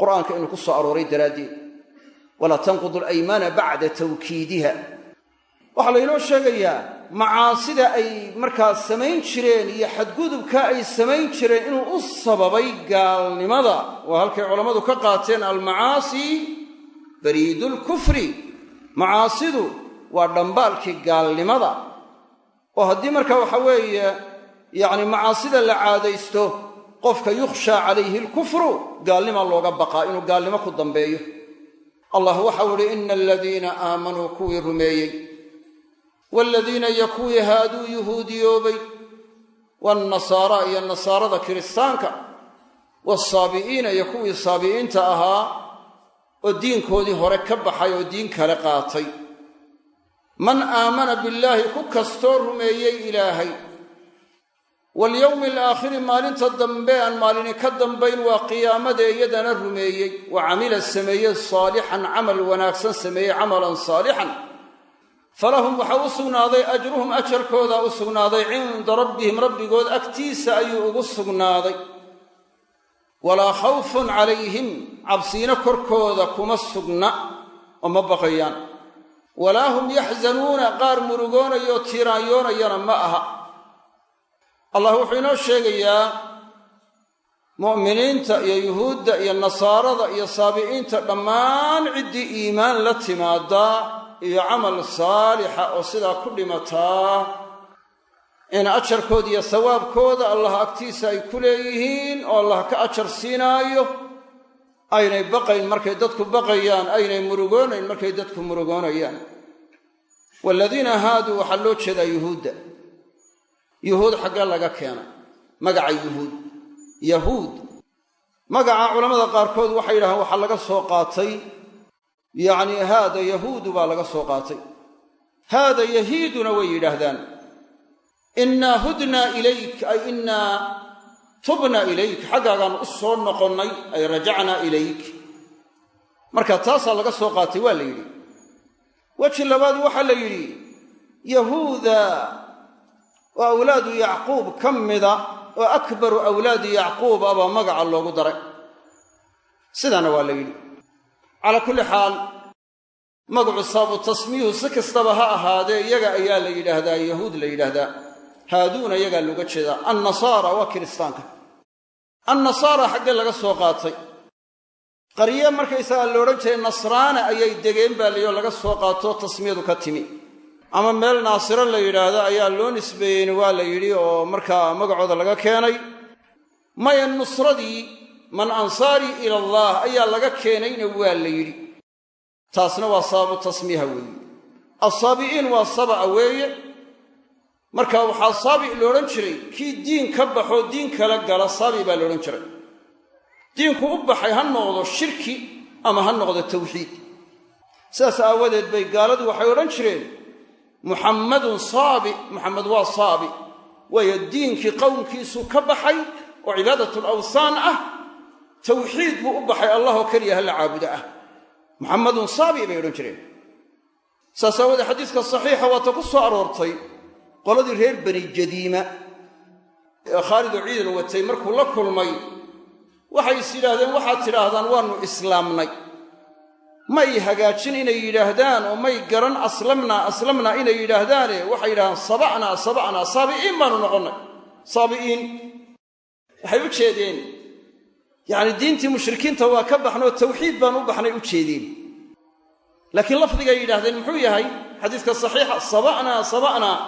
A: Qur'aanka inuu ku soo arooray daraaddeed. Walaa tanqudu alaymaana bacda tawkiidiha. Waxaa laynoo sheegayaa macaasida ay markaa samayn jireen iyo xadgudubka ay samayn jireen inuu u sababay gaalnimada. Waa halkay culammadu ka qaateen almacaasi bariidulkufri macaasidu waa dhambaalkii gaalnimada. Oo haddii marka waxa weeye yacni macaasida la caadaysto qofka yukhshaa calayhi alkufru gaalnima looga baqaa inuu gaalnimo ku dambeeyo. Allah waxau idhi ina aladiina aamanuu kuwii rumeeyey. Waaladiina iyo kuwii haaduu yuhuudiyoobay waannasaara iyo nasaarada kiristaanka waalsaabi'iina iyo kuwii saabi'iinta ahaa oo diinkoodii hore ka baxay oo diin kale qaatay. Man aamana billaahi ku kastoo rumeeyey ilaahay walyowmi alaakhiri maalinta dambe aan maalini ka dambayn waa qiyaamada iyadana rumeeyey wa camila sameeyey saalixan camal wanaagsan sameeyey camalan saalixan. Falahum waxaa u sugnaaday ajruhum ajarkoodaa u sugnaaday cinda rabbihim rabbigood agtiisa ayuu ugu sugnaaday. Walaa khawfun calayhim cabsiino korkooda kuma sugna oo ma baqayaan. Walaa hum yaxzanuuna qaar murugoonayoo tiiraanyoonayana ma aha allah wuxuu inoo sheegayaa mu'miniinta iyo yuhuudda iyo nasaarada iyo saabi'iinta dhammaan ciddii iimaan la timaadaa iyo camal saalixa oo sidaa ku dhimataa in ajarkooda iyo sawaabkooda allah agtiisa ay ku leeyihiin oo allah ka ajar siinaayo aynay baqayn markay dadku baqayaan aynay murugoonayn markay dadku murugoonayaan waaladiina haaduu waxaa loo jeedaa yuhuudda yuhuud xaggee laga keenay magaca yuhuud. Yahuud. Magaca culammada qaarkood waxay yidhahdeen waxaa laga soo qaatay. Yacni haada yahuudu baa laga soo qaatay. Haada yahiiduna way yidhaahdaan. Innaa hudnaa ilayk ay innaa tubna ilayk. Xaggaagaan u soo noqonnay ay rajacnaa ilayk. Marka taasaa laga soo qaatay waa la yidhi. Weji labaad waxaa la yidhi yahuuda oo awlaadu yacquub ka mida oo akbaru awlaadi yacquub abaa magaca loogu daray. Sidaana waa la yidhi. Calaa kulli xaal magacu saabu tasmiyuhu si kastaba ha ahaadee iyaga ayaa la yidhaahdaa yahuud la yidhaahdaa haaduuna iyagaa looga jeedaa annasaara waa kiristaanka. Annasaara xaggee laga soo qaatay. Qarye markaysagaa la odhan jiray nasraana ayay degeen baa layoo laga soo qaatoo tasmiyadu ka timi ama meel naasiro la yidhaahdo ayaa loo nisbeeyeyni waa la yidhi oo markaa magacooda laga keenay. Maya nusradii man ansaarii ila allah ayaa laga keenayna waa la yidhi. Taasna waa sababu tasmiiha weeye. Assaabi'iin waa saba'a weeye. Marka waxaa saabi' loodhan jiray kii diin ka baxoo diin kala gala saabi baa loodhan jiray. Diinku u baxay ha noqdo shirki ama ha noqdo tawxiid. Sidaas aawadeed bay gaaladu waxay odhan jireen muxammadun saabi muxamed waa saabi. Waayo diinkii qowmkiisuu ka baxay oo cibaadatul awsaan ah tawxiid buu u baxay allahoo keliya ha la caabudo ah. Muxammadun saabi bay odhan jireen. Saas aawoodee xadiiska saxiixa waata ku soo aroortay qoladii reer bani jadiima. Ee khaalid ciidan watay markuu la kulmay waxay is yidhaahdeen waxaad tidhaahdaan waannu islaamnay may hagaajin inay yidhaahdaan oo may garan aslamnaa aslamnaa inay yidhaahdaane. Waxay yidhahdaan saba'naa saba'naa saabi'iin baanu noqonnay. Saabi'iin. Waxay u jeedeen. Yacni diintii mushrikiinta waa ka baxnoo tawxiid baan u baxnay u jeedeen. Laakiin lafdigay yidhahdeen muxuu yahay? Xadiiska saxiixa saba'naa saba'naa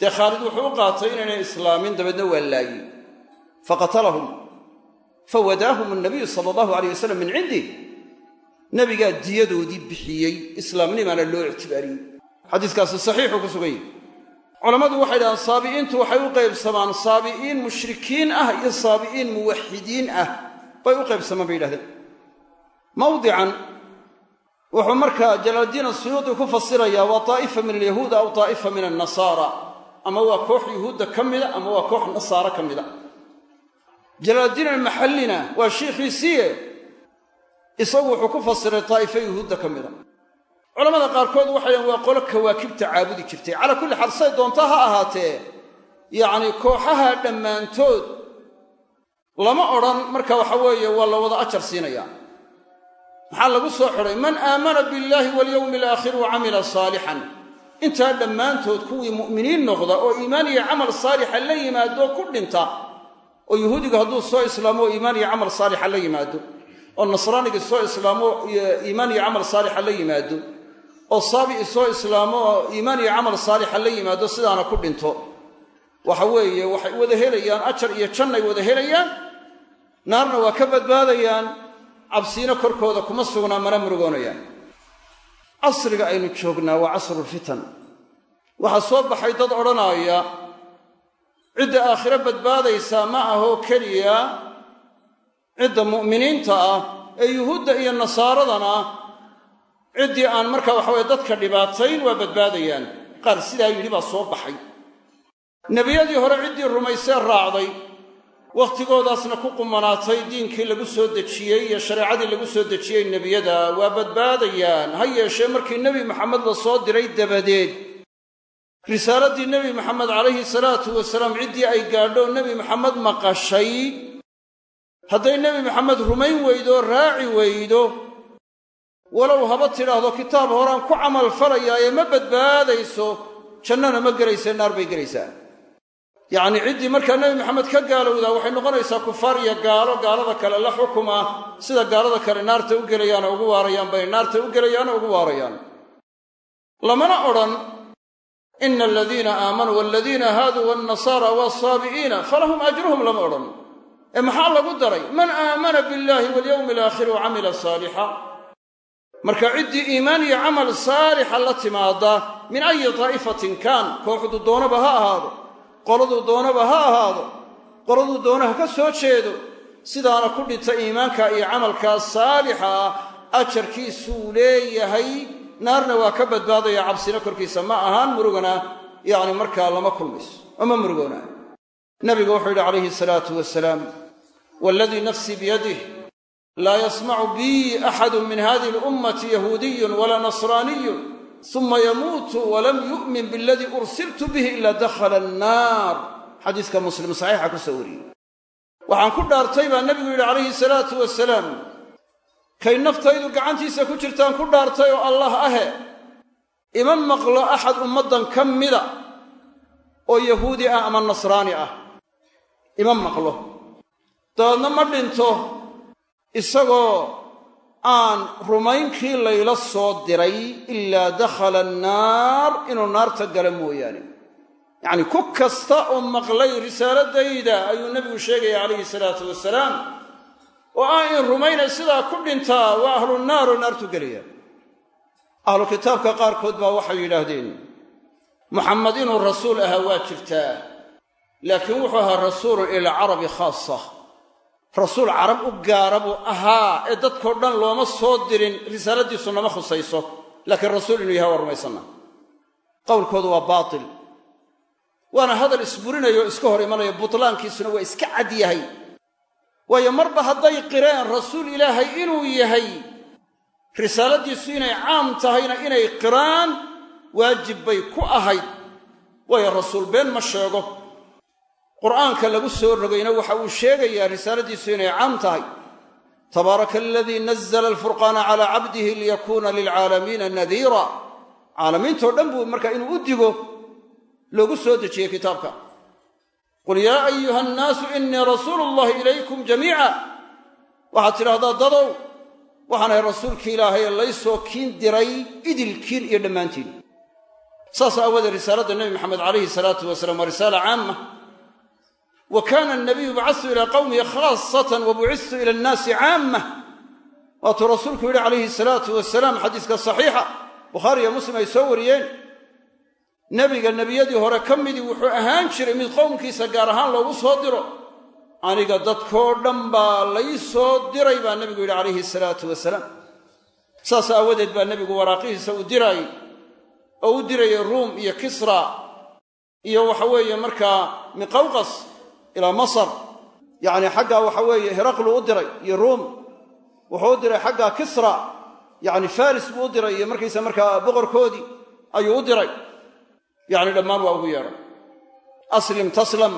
A: dee khaalid wuxuu u qaatay inaynay islaamin dabeedna waa laayey faqatalahum fawadaahum annabiyu sala allahu alayh wasalam min cindih nebigaa diyadoodii bixiyey islaamnimaana loo ictibaariyey. Xadiiskaasi saxiixuu ku sugan yahy culammadu waxay dhahaan saabi'iintu waxay u qaybsamaan saabi'iin mushrikiin ah iyo saabi'iin muwaxidiin ah. Bay u qaybsamaan bay yidhahdeen. Mawdican wuxuu markaa jalaaldiin asuyuudi ku fasirayaa waa taa'ifa min alyahuud aw taa'ifa min annasaara? Ama waa koox yuhuudda ka mida ama waa koox nasaare ka mida? Jalaaldiin almaxallina waa shiikhiisiiye isagu wuxuu ku fasiray taa'ifo yuhuudda ka mida. Culamada qaarkood waxay dhahen waa qolo kawaakibta caabudi jirtay. Calaa kulli xaal say doonta ha ahaatee yacnii kooxaha dhammaantood lama odhan marka waxa weeye waa la wada ajar siinaya maxaa lagu soo xidhay man aamana billaahi walyowmi alaakhir wa camila saalixan intaa dhammaantood kuwii mu'miniin noqda oo iimaan iyo camal saalixa la yimaado ku dhinta oo yuhuudigu hadduu soo islaamo oo iimaan iyo camal saalixa la yimaado oo nasraanigii soo islaamo iimaan iyo camal saalixa la yimaado oo saabi'i soo islaamo oo iimaan iyo camal saalixa la yimaado sidaana ku dhinto. Waxa weeye waxay wada helayaan ajar iyo jannay wada helayaan naarna waa ka badbaadayaan cabsiino korkooda kuma sugnaa mana murugoonayaan casriga aynu joognaa waa casrulfitan waxaa soo baxay dad odhanaaya cidda aakhiro badbaadaysaa ma ahoo keliya cidda mu'miniinta ah ee yuhuudda iyo nasaaradana ciddii aan markaa waxaweye dadka dhibaatayn waa badbaadayaan. Qaar sidaa yidhi baa soo baxay. Nebiyadii hore ciddii rumaysee raacday wakhtigoodaasna ku qumanaatay diinkii lagu soo dejiyey iyo shareecadii lagu soo dejiyey nebiyada waa badbaadayaan. Ha yeeshee markii nebi maxamed la soo diray dabadeed. Risaaladii nebi maxamed calayhi salaatu wasalaam ciddii ay gaadho nebi maxamed maqashay hadday nebi maxamed rumayn weydo raaci weydo walow haba tidhaahdo kitaab horaan ku camal falayaaye ma badbaadayso jannana ma gelaysa naar bay gelaysaa yacnii ciddii markaa nebi maxamed ka gaalowdaa waxay noqonaysaa kufaar iyo gaalo gaalada kale la xukuma sida gaalada kale naarta u gelayaano ugu waarayaan bay naarta u gelayaano ugu waarayaan. Lamana odhan ina aladiina aamanuu waladiina haaduu walnasaara walsaabi'iina falahum ajruhum lama odhan ee maxaa lagu daray? Man aamana biاllahi walyowmi alaakhiri wa camila saalixa. Marka ciddii iimaan iyo camal saalixa la timaada min ayi daa'ifatin kaan kooxdu doonaba ha ahaado qoladuu doonaba ha ahaado qoladuu doona ha ka soo jeedo sidaana ku dhinta iimaanka iyo camalkaas saalixa ajarkiisuu leeyahay naarna waa ka badbaadaya cabsina korkiisa ma ahaan murugana yacni markaa lama kulmayso oma murugoonaa nabigu wuxuu yidhi calayhi salaatu wasalaam waaladii nafsii biyadih laa yasmacu bii axadu min hadihi alummati yahuudiyun walaa nasraaniyun suma yamuutu walam yu'min biladii ursiltu bihi ilaa dakhala annaar xadiiska muslim saxiixa ku soo wariyey waxaan ku dhaartay baa nebigu yidhi calayhi salaatu wasalaam kay naftaydu gacantiisa ku jirtaan ku dhaartay oo allah ahe ima maqlo axad ummaddan ka mida oo yahuudi ah ama nasraani ah ima maqlo dabeedna ma dhinto isagoo aan rumaynkii layla soo diray ilaa dakhala annaar inuu naarta gala mooyaane. Yacnii ku kasta oo maqlay risaaladayda ayuu nebigu sheegaya calayhi salaatu wasalaam oo ah in rumaynay sidaa ku dhintaa waa ahlu oo naartu gelaya ahlu kitaabka qaarkood baa waxay yidhaahdeen muxamed inuu rasuul ahaa waa jirtaa laakiin wuxuu ahaa rasuulun ila alcarabi khaasa rasuul carab u gaara buu ahaa ee dadkao dhan looma soo dirin risaaladiisu nama khusayso laakiin rasuul inuu yahay waa rumaysanna qowlkoodu waa baatil. Waana hadal isburinayo o iska hor imanaya butlaankiisuna waa iska cad yahay. Waayo marba hadday qireen rasuul ilaahay inuu yahay risaaladiisu inay caam tahayna inay qiraan waajib bay ku ahayd. Waayo rasuul been ma sheego qur'aanka lagu soo rogayna waxa uu sheegayaa risaaladiisu inay caam tahay. Tabaaraka aladii nazla alfurqaana calaa cabdihi liyakuuna lilcaalamiina nadiira. Caalamiintao dhan buu markaa inuu u digo loogu soo dejiyey kitaabka. Qul yaa ayuha annaasu innii rasuulu llahi ilaykum jamiica. Waxaad tidhahdaa dadow waxaanahay rasuulkii ilaahay laysoo kiin diray idilkiin iyo dhammaantiin. Saas aawoodee risaaladda nebi maxamed calayhi salaatu wasalaam waa risaala caama wa kaana anabiyu bacastu ilaa qawmihi khaasatan wa bucistu ila annaasi caamma waatuu rasuulku yidhi calayhi salaatu wasalaam xadiiska saxiixa bukhaari iyo muslim ay soo wariyeen nebiga nebiyadii hore ka midii wuxuu ahaan jiray mid qowmkiisa gaar ahaan loogu soo diro. Aniga dadkoo dhan baa lay soo diray baa nebigu yidhi calayhi salaatu wasalaam saas aawadeed baa nebigu waraaqihiisa u diraayey oo u dirayay ruum iyo kisra. Iyo waxa markaa miqawqas ilaa masar. Yacnii xaggaa waxa weeye heraqlu u diray iyo ruum. Wuxuu u diray xaggaa kisra. Yacni faris buu u diray iyo markaysa markaa boqorkoodii ayuu u diray. Yacni dhammaan waa ugu yeedhay aslim taslam.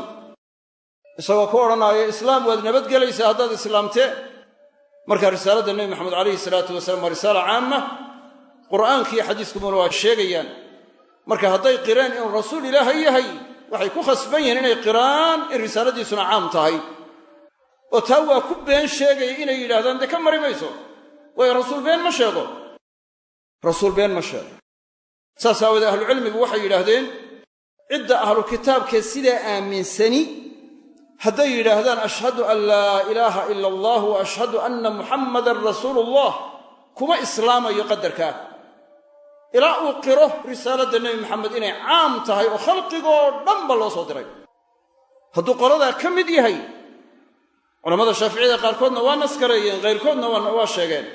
A: Isagoo ku odhanaayo islaam waad nabadgelaysaa haddaad islaamtee. Marka risaaladda nebi maxamed calayhi salaatu wasalaam waa risaala caama qur'aankiiyo xadiiskubuna waa sheegayaan. Marka hadday qireen inuu rasuul ilaahay yahay waxay ku khasban yihiin inay qiraan in risaaladiisuna caam tahay. Oo taa waa ku been sheegaya inay yidhahdaan dee ka mari mayso? Waayo rasuul been ma sheego. Rasuul been ma sheego. Saas aawoodee ahlucilmigu waxay yidhaahdeen cidda ahlu kitaabkee sidaa aaminsani hadday yidhaahdaan ashhadu an laa ilaaha ila allah wa ashhadu anna muxammadan rasuulu ullah kuma islaamayo qadarkaa ilaa uu qiro risaaladda nebi maxamed inay caam tahay oo khalqigoo dhanba loo soo diray. Hadduu qoladaa ka mid yahay culammada shaaficiyada qaarkoodna waa naskareeyeen kayrkoodna waa sheegeen.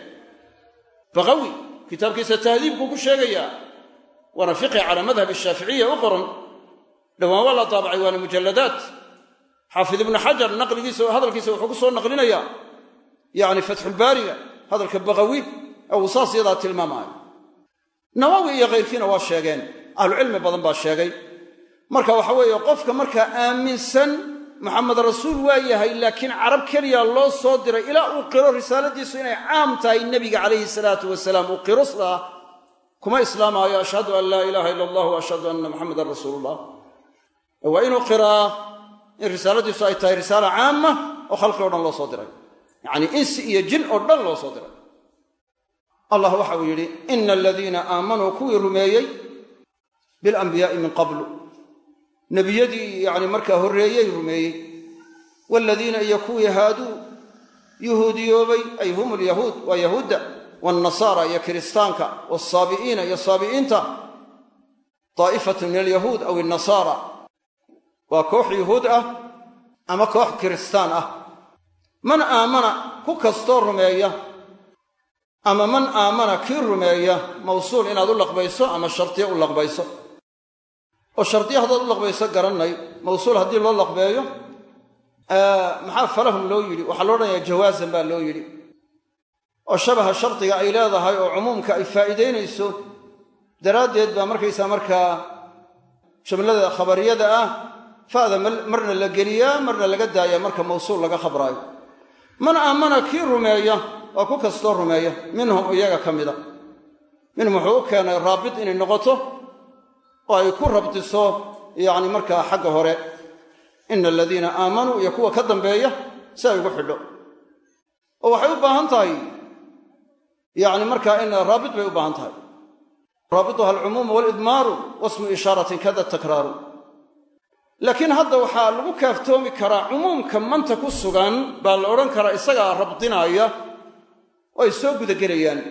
A: Baqawi kitaabkiisa tahdiibkuu ku sheegayaa waana fiqhi calaa madhab shaaficiya u qoran dhowaan waa la daabacay waana mujalladaat xaafid ibnu xajar naqligiisa hadalkiisa wuxuu ku soo naqlinayaa yacni fatxulbaariga hadalka baqawi uu saas yadaa tilmaamaayo nawawi iyo kayrkiina waa sheegeen. Ahlucilmi badan baa sheegay. Marka waxa weeye qofka markaa aaminsan maxamed rasuul waa yahay laakiin carab keliya loo soo diray ilaa uu qiro risaaladiisu inay caam tahay nebiga calayhi salaatu wasalaam. Uu qiro sidaa kuma islaamaayo ashhadu an laa ilaaha ila allah wa ashhadu anna muxamadan rasuulullah. Waa inuu qiraa in risaaladiisu ay tahay risaala caama oo khalqi o dhan loo soo diray. Yacnii insi iyo jin oo dhan loo soo diray allah waxa uu yidhi ina aladiina aamanuu kuwii rumeeyey bialanbiyaa'i min qablu. Nebiyadii yacni markaa horreeyey rumeeyey. Waaladiina iyo kuwii haaduu yuhuudiyoobay ay hum alyahuud waa yahuudda waalnasaara iyo kiristaanka waalsaabi'iina iyo saabi'iinta daa'ifatun min alyahuud aw alnasaara waa koox yuhuud ah ama koox kiristaan ah. Man aamana ku kastoo rumeeya ama man aamana kii rumeeya mawsuul inaad u laqbayso ama shardiya u laqbayso. Oo shardiya haddaad u laqbayso garannay mawsuul haddii loo laqbeeyo maxaa falahum loo yidhi? Waxaa lo odhanayaa jawaasan baa loo yidhi. Oo shabaha shardiga ay leedahay oo cumuumka ay faa'iidaynayso daraaddeed baa markaysaa markaa jumlada khabariyada ah fa'da marna la geliyaa marna laga daayaa marka mawsuul laga khabraayo. Man aamana kii rumeeya waa ku kastoo rumeeya minhum iyaga ka mida. Minhum wuxuu u keenay raabit inay noqoto oo ay ku rabtiso yacni markaa xagga hore ina aladiina aamanuu iyo kuwa ka dambeeya si ay ugu xidho. Oo waxay u baahan tahay yacni markaa in raabit bay u baahan tahay. Raabituha alcumuumu walidmaaru wasmu ishaaratin kada takraaru. Laakiin hadda waxaa lagu kaaftoomi karaa cumuumka manta ku sugan baa la odhan karaa isagaa rabdinaaya oo ay soo gudagelayaan.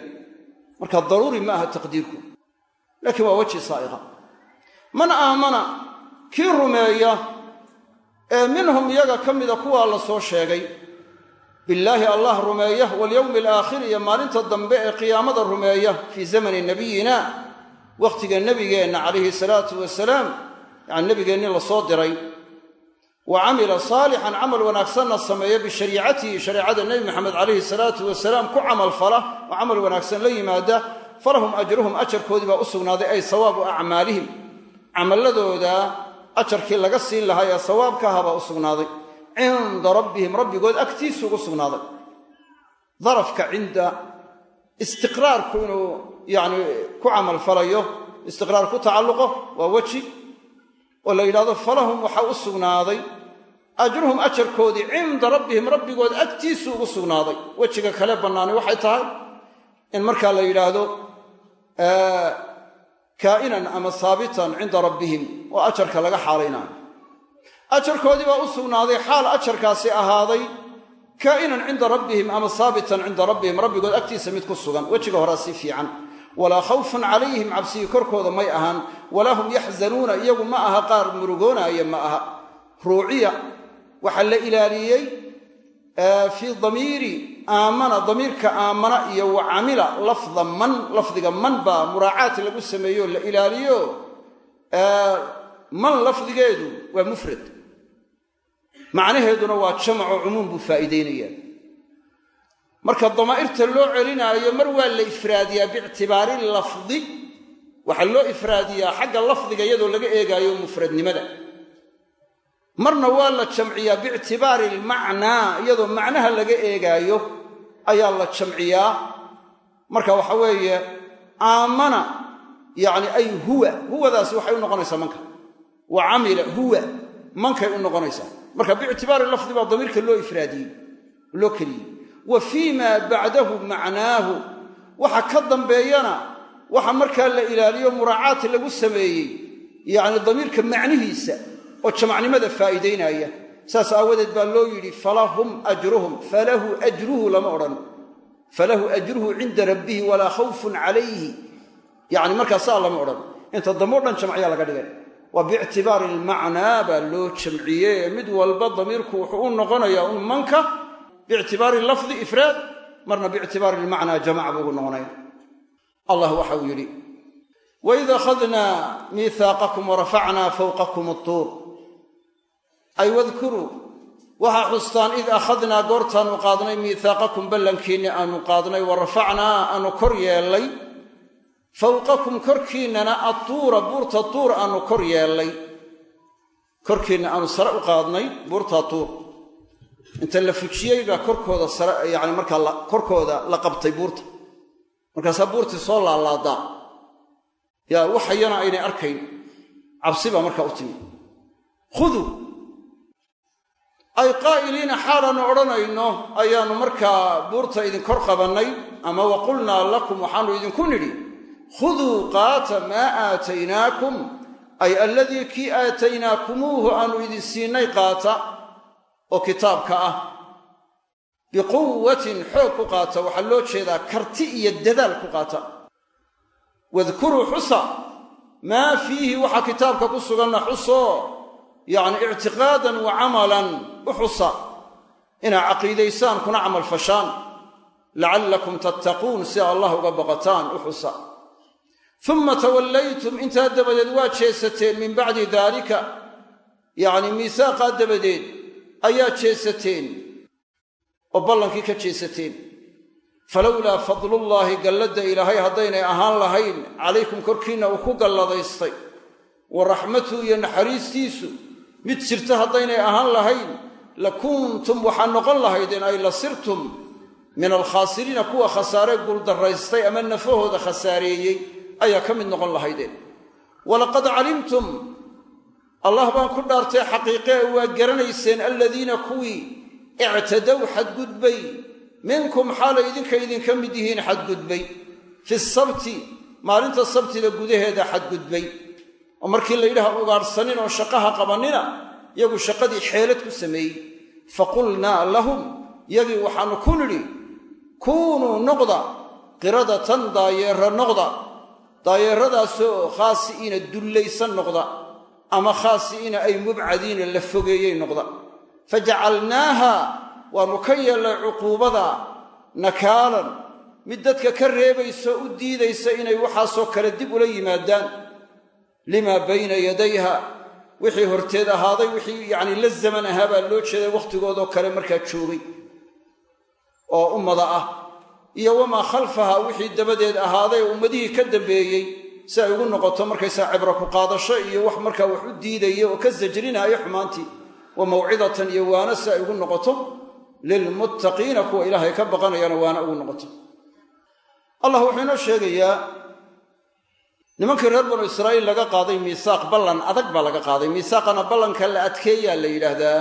A: Marka daruuri ma aha taqdiirku. Laakiin waa weji saa'iqa. Man aamana kii rumeeya ee minhum iyaga ka mida kuwaa la soo sheegay billaahi allah rumeeya walyowmi alaakhir iyo maalinta dambe ee qiyaamada rumeeya fii zamani nabiyina wakhtiga nebigeenna calayhi salaatu wasalaam yacani nebigeenni la soo diray wa camila saalixan camal wanaagsanna sameeya bishariicatihi shareecada nebi maxamed calayhi salaatu wasalaam ku camal fala oo camal wanaagsan la yimaada falahum ajruhum ajarkoodii baa u sugnaaday ay sawaabu acmaalihim. Camalladooda ajarkii laga siin lahaa ee sawaabka ahaa baa u sugnaaday. Cinda rabbihim rabbigood agtiisu ugu sugnaaday. Darafka cinda istiqraarku inuu yacni ku camalfalayo istiqraar ku tacalluqo waa weji. Oo la yidhahdo falahum waxaa ajruhum ajarkoodii cinda rabbihim rabbigood agtiisu ugu sugnaaday. Wejiga kale bannaanay waxay tahay in markaa la yidhaahdo kaa'inan ama haabitan cinda rabbihim oo ajarka laga xaalaynaayo. Ajarkoodii baa u sugnaaday xaal ajarkaasi ahaaday kaa'inan cinda rabbihim ama haabitan cinda rabbihim rabbigood agtiisa mid ku sugan. Wejiga horaa si fiican. Walaa khawfun calayhim cabsigii korkooda may ahaan. Walaa hum yaxzanuuna iyagu ma aha qaar murugoonaaya ma aha. Ruuciya waxaa la ilaaliyey fii damiiri aamana damiirka aamana iyo wa camila lafda man lafdiga man baa muraacaat lagu sameeyo la ilaaliyo man lafdigeedu waa mufrad. Macnaheeduna waa jamaco cumuum buu faa'iideynayaa marka damaa'irta loo celinaayo mar waa la ifraadiyaa biictibaari lafdi waxaa loo ifraadiyaa xagga lafdiga iyadoo laga eegaayo mufradnimada marna waa la jamciyaa biictibaari almacnaa iyadoo macnaha laga eegaayo ayaa la jamciyaa. Marka waxa weeye aamana yacni ay huwa huwadaasi waxay u noqonaysaa manka. Wa camila huwa mankay u noqonaysaa. Marka biictibaari lafdi baa damiirka loo ifraadiyey loo keliyey. Wa fii maa bacdahu macnaahu waxa ka dambeeyana waxa markaa la ilaaliyo muraacaati lagu sameeyey yacni damiirka macnihiisa oo jamacnimada faa'iidaynaya. Saas aawadeed baa loo yidhi falahum ajruhum falahu ajruhu lama odhan. Falahu ajruhu cinda rabbihi walaa khawfun calayhi. Yacni markaa saa lama odhan. Inta dambe o dhan jamciyaa laga dhigay. Waa biictibaari almacnaa baa loo jamciye mid walba damiirku wuxuu u noqonayaa un manka. Biictibaari lafdi ifraad marna biictibaari almacnaa jamac buu ugu noqonaya. Allah waxa uu yidhi waid akhadnaa miihaaqakum warafacnaa fawqakum atuur ay wadkuruu waxaa xustaan id akhadnaa goortaannu qaadnay miihaaqakum ballankiinni aanu qaadnay wa rafacnaa aanu kor yeellay fawqakum korkiinnana atuura buurta tuur aanu kor yeellay. Korkiinna aanu sare u qaadnay buurta tuur inta la fujiyey baa korkooda sare yacni markaa korkooda la qabtay buurta. Markaasaa buurtii soo laalaadaa yaa waxayana aynay arkayn. Cabsi baa markaa u timi ay qaa'iliina xaalaannu odhanayno ayaannu markaa buurta idinkor qabannay ama wa qulnaa lakum waxaannu idinku nidhi khuduu qaata maa aataynaakum ay alladii kii aataynaakumuuhu aannu idin siinay qaata oo kitaabka ah. Biquwatin xoog ku qaata waxaa loo jeedaa karti iyo dadaal ku qaata. Wadkuruu xusa maa fiihi waxaa kitaabka ku suganna xusoo yacni ictiqaadan wa camalan u xusa inaa caqiidaysaan kuna camal fashaan. Lacallakum tattaquun si allah uga baqataan u xusa uma tawallaytum intaa dabadeed waa jeesateen min bacdi daalika. Yacni miisaaqaa dabadeed ayaa jeesateen. Oo ballankii ka jeesateen. Falowlaa fadlullaahi galladda ilaahay haddaynay ahaan lahayn calaykum korkiinna uu ku galladaystay wa raxmatuhu iyo naxariistiisu mid jirta haddaynay ahaan lahayn la kuntum waxaa noqon lahaydeen ay la sirtum min alkhaasiriina kuwa khasaare guuldarraystay ama nafahooda khasaareeyey ayaa ka mid noqon lahaydeen. Walaqad calimtum allah baan ku dhaartay xaqiiqee waa garanayseen aladiina kuwii ictadow xadgudbay minkum xaalay idinka idinka mid yihiin xadgudbay. Fi sabti maalinta sabtida gudaheeda xadgudbay oo markii la yidhaha ugaadhsanin oo shaqaha qabannina yagu shaqadii xeelad ku sameeyey. Faqulnaa lahum yagii waxaannu ku nidhi kuunuu noqda qiradatan daayeera noqda daayeeradaasoo khaasi'iina dullaysan noqda ama khaasi'iina ay mubcadiina la fogeeyey noqda. Fajacalnaaha waannu ka yeellay cuquubada nakaalan mid dadka ka reebayso u diidaysa inay waxaasoo kale dib ula yimaadaan limaa bayna yadayha wixii horteed ahaaday wixii yacni la zaman ahaa baa loo jeeday wakhtigoodoo kale markaa joogay oo ummada ah. Iyo wamaa khalfaha wixii dabadeed ahaaday ummadihii ka dambeeyey si ay ugu noqoto markaysaa cibro ku qaadasho iyo wax markaa wax u diidaya oo ka sajrinaayo xumaantii. Wa mawcidatan iyo waana si ay ugu noqoto lilmuttaqiina kuwa ilaahay ka baqanayana waana ugu noqoto. Allah wuxuu inoo sheegayaa nimankii reer banu israa'iil laga qaaday miisaaq ballan adag baa laga qaaday. Miisaaqana ballanka la adkeeyaa la yidhaahdaa.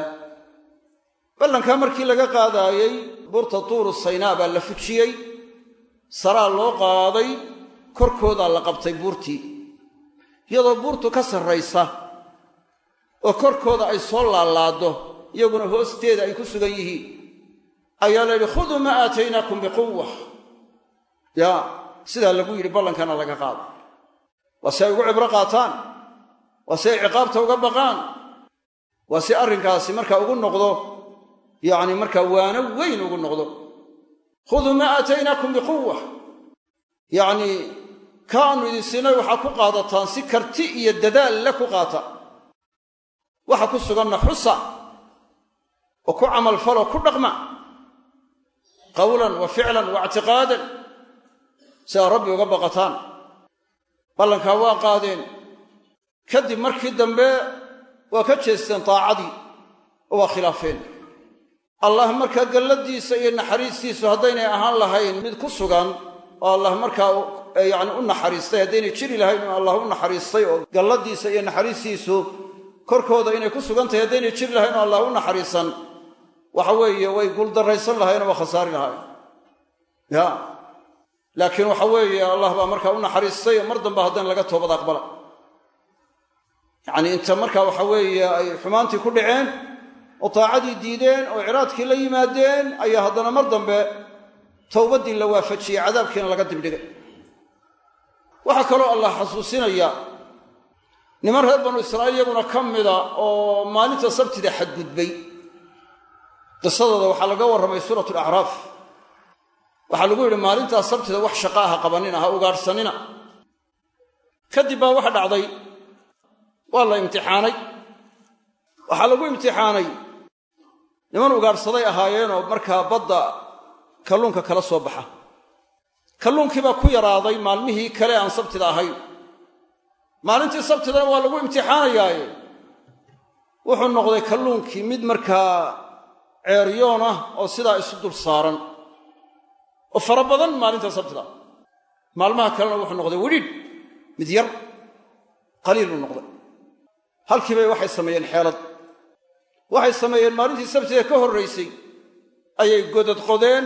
A: Ballankaa markii laga qaadaayey buurta tuuru saynaa baa la fujiyey. Saraa loo qaaday korkoodaa la qabtay buurtii iyadoo buurtu ka sarraysa oo korkooda ay soo laalaado iyaguna hoosteeda ay ku sugan yihiin ayaa la yidhi khuduu maa aataynaakum biquwa yaa sidaa lagu yidhi ballankana laga qaado waa si ay ugu cibro qaataan. Waa si ay ciqaabta uga baqaan. Waa si arrinkaasi markaa ugu noqdo yacni markaa waano weyn ugu noqdo. Khuduu maa aataynaakum biquwa yacnii kaanu idin siinay waxaa ku qaadataan si karti iyo dadaal le ku qaata. Waxa ku suganna xusa. Oo ku camalfaloo ku dhaqma. Qawlan wa ficlan wa ictiqaadan. Si aad rabbi uga baqataan ballankaa waa qaadeen. Kadib markii dambe waa ka jeesteen daacadii oo waa khilaafeen. Allah markaa galladiisa iyo naxariistiisu haddaynay ahaan lahayn mid ku sugan oo allah markaa yacni u naxariistay haddaynay jiri lahayn in allah u naxariistay oo galladiisa iyo naxariistiisu korkooda inay ku sugan tahay haddaynay jiri lahayn oo allah u naxariisan waxa weeye way guuldarraysan lahayenoo waa khasaari lahayn. Ya laakiin waxa weeye allah baa markaa u naxariistay mar dambe haddana laga toobad aqbala. Yacnii inta markaa waxa weeye ay xumaantii ku dhaceen oo taacadii diideen oo icraadkii la yimaadeen ayaa haddana mar dambe towbaddii la waafajiyey cadaabkiina laga dibdhigay. Waxaa kaloo allah xasuusinaya niman reer banu israa'iil iyaguna ka mida oo maalinta sabtida xadgudbay. Qisadooda waxaa laga warramay suuratu alacraaf waxaa lagu yidhi maalintaa sabtida wax shaqa aha qabanina ha ugaadhsanina kadib baa waxa dhacday waa la imtixaanay. Waxaa lagu imtixaanay niman ugaadhsaday ahaayeenoo markaa badda kalluunka kala soo baxa. Kalluunkii baa ku yaraaday maalmihii kale aan sabtida ahayn. Maalintii sabtidana waa lagu imtixaanayaaye wuxuu noqday kalluunkii mid markaa ceeryoon ah oo sidaa isu dul saaran oo fara badan maalinta sabtida maalmaha kalena wuxuu noqday wedhiidh mid yar qaliiluu noqday. Halkiibay waxay sameeyeen xeelad. Waxay sameeyeen maalintii sabtida ka horraysay ayay godad qodeen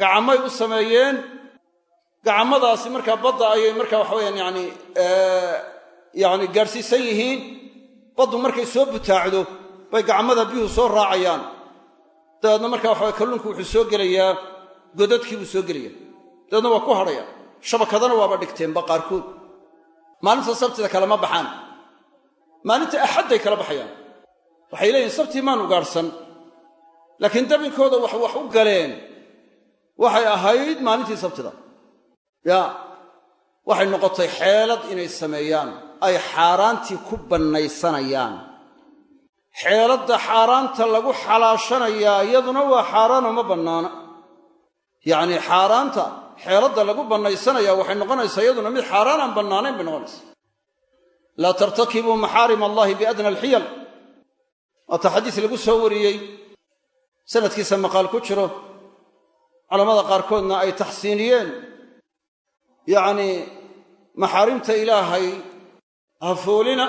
A: gacamay u sameeyeen. Gacamadaasi markaa badda ayay markaa waxa weyaan yani yani gaadhsiisan yihiin. Baddu markay soo butaacdo bay gacmada biyuhu soo raacayaan. Dabeedna markaa waxaway kalluunku wuxuu soo gelayaa godadkii buu soo gelaya. Dabeedna waa ku hadhaya. Shabakadana waaba dhigteenba qaarkood. Maalinta sabtida kalema baxaan. Maalinta axadday kala baxayaan. Waxay leeyihiin sabtii maan ugaadhsan laakiin dabinkooda wax wax u galeen. Waxay ahayd maalintii sabtida. Yaa waxay noqotay xeelad inay sameeyaan. Ay xaaraantii ku bannaysanayaan. Xeeladda xaaraanta lagu xalaashanayaa iyaduna waa xaaraanoo ma bannaana yacni xaaraanta xeeladda lagu bannaysanaya waxay noqonaysaa iyaduna mid xaaraan aan bannaanayn bay noqonaysaa. Laa tartakibuu maxaarim allahi biadna alxiyal. Waata xadiis lagu soo wariyey sanadkiisa maqaal ku jiro culammada qaarkoodna ay taxsiiniyeen. Yacnii maxaarimta ilaahay ha foolina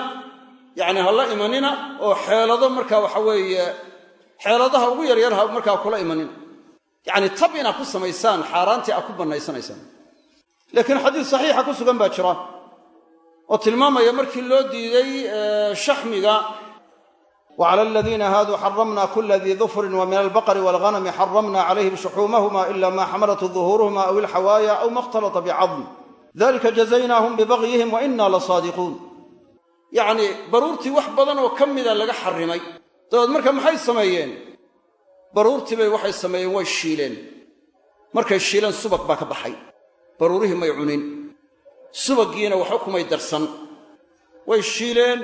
A: yacni ha la imanina oo xeelado markaa waxa weeye xeeladaha ugu yaryar ha markaa kula imanina yacni tab inaad ku samaysaan xaaraantii aad ku bannaysanaysaan. Laakiin xadiis saxiixa ku sugan baa jira oo tilmaamaya markii loo diiday shaxmiga wa cala aladiina haaduu xaramna kula dii dufrin wa min albaqri walghanami xaramna calayhim shuxuumahuma ila ma xamalat duhuuruhuma aw ilxawaaya aw ma ikhtalata bicadm. Dalika jazaynaahum bibagyihim wa ina lasaadiquun yacnii baruurtii wax badan oo ka mida laga xarrimay. Dabeed marka maxay sameeyeen baruurtii bay waxay sameeyeen way shiileen. Markay shiileen subag baa ka baxay. Baruurihii may cunin. Subaggiina waxba kumay darsan. Way shiileen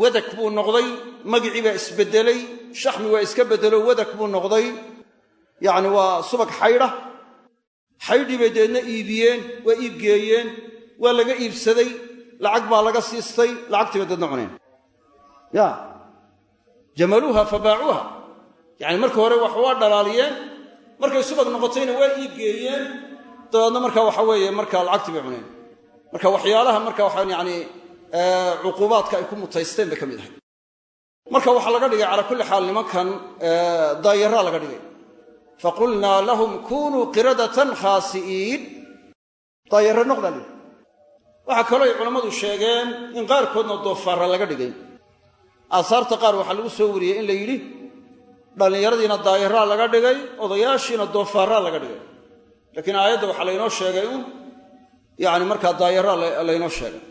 A: wadag buu noqday magicii baa isbeddelay shaxmi waa iska beddelo wadag buu noqday. Yacni waa subag xaydha. Xaydhii bay deedna iibiyeen waa iibgeeyeen waa laga iibsaday lacag baa laga siistay lacagtii bay deedna cuneen. Ya jamaluuha fabaacuuha yacni marka hore wax waa dhalaaliyeen markay subag noqotayna waa iibgeeyeen dabeedna marka waxa weeye marka lacagtii bay cuneen. Marka waxyaalaha marka waxaan yacni cuquubaadka ay ku mutaysteen bay ka mid ahay marka waxaa laga dhigay calaa kulli xaal nimankan daayaraa laga dhigay. Faqulnaa lahum kunuu qiradatan khaasi'iin. Daayare noqdaa waxaa kaloo ay culammadu sheegeen in qaarkoodna doofaara laga dhigay. Aasaarta qaar waxaa lagu soo wariyey in la yidhi dhallinyaradiina daayaraa laga dhigay odayaashiina doofaaraa laga dhigay. Laakiin aayadda waxaa laynoo sheegay un yacni markaa daayaraa laynoo sheegay.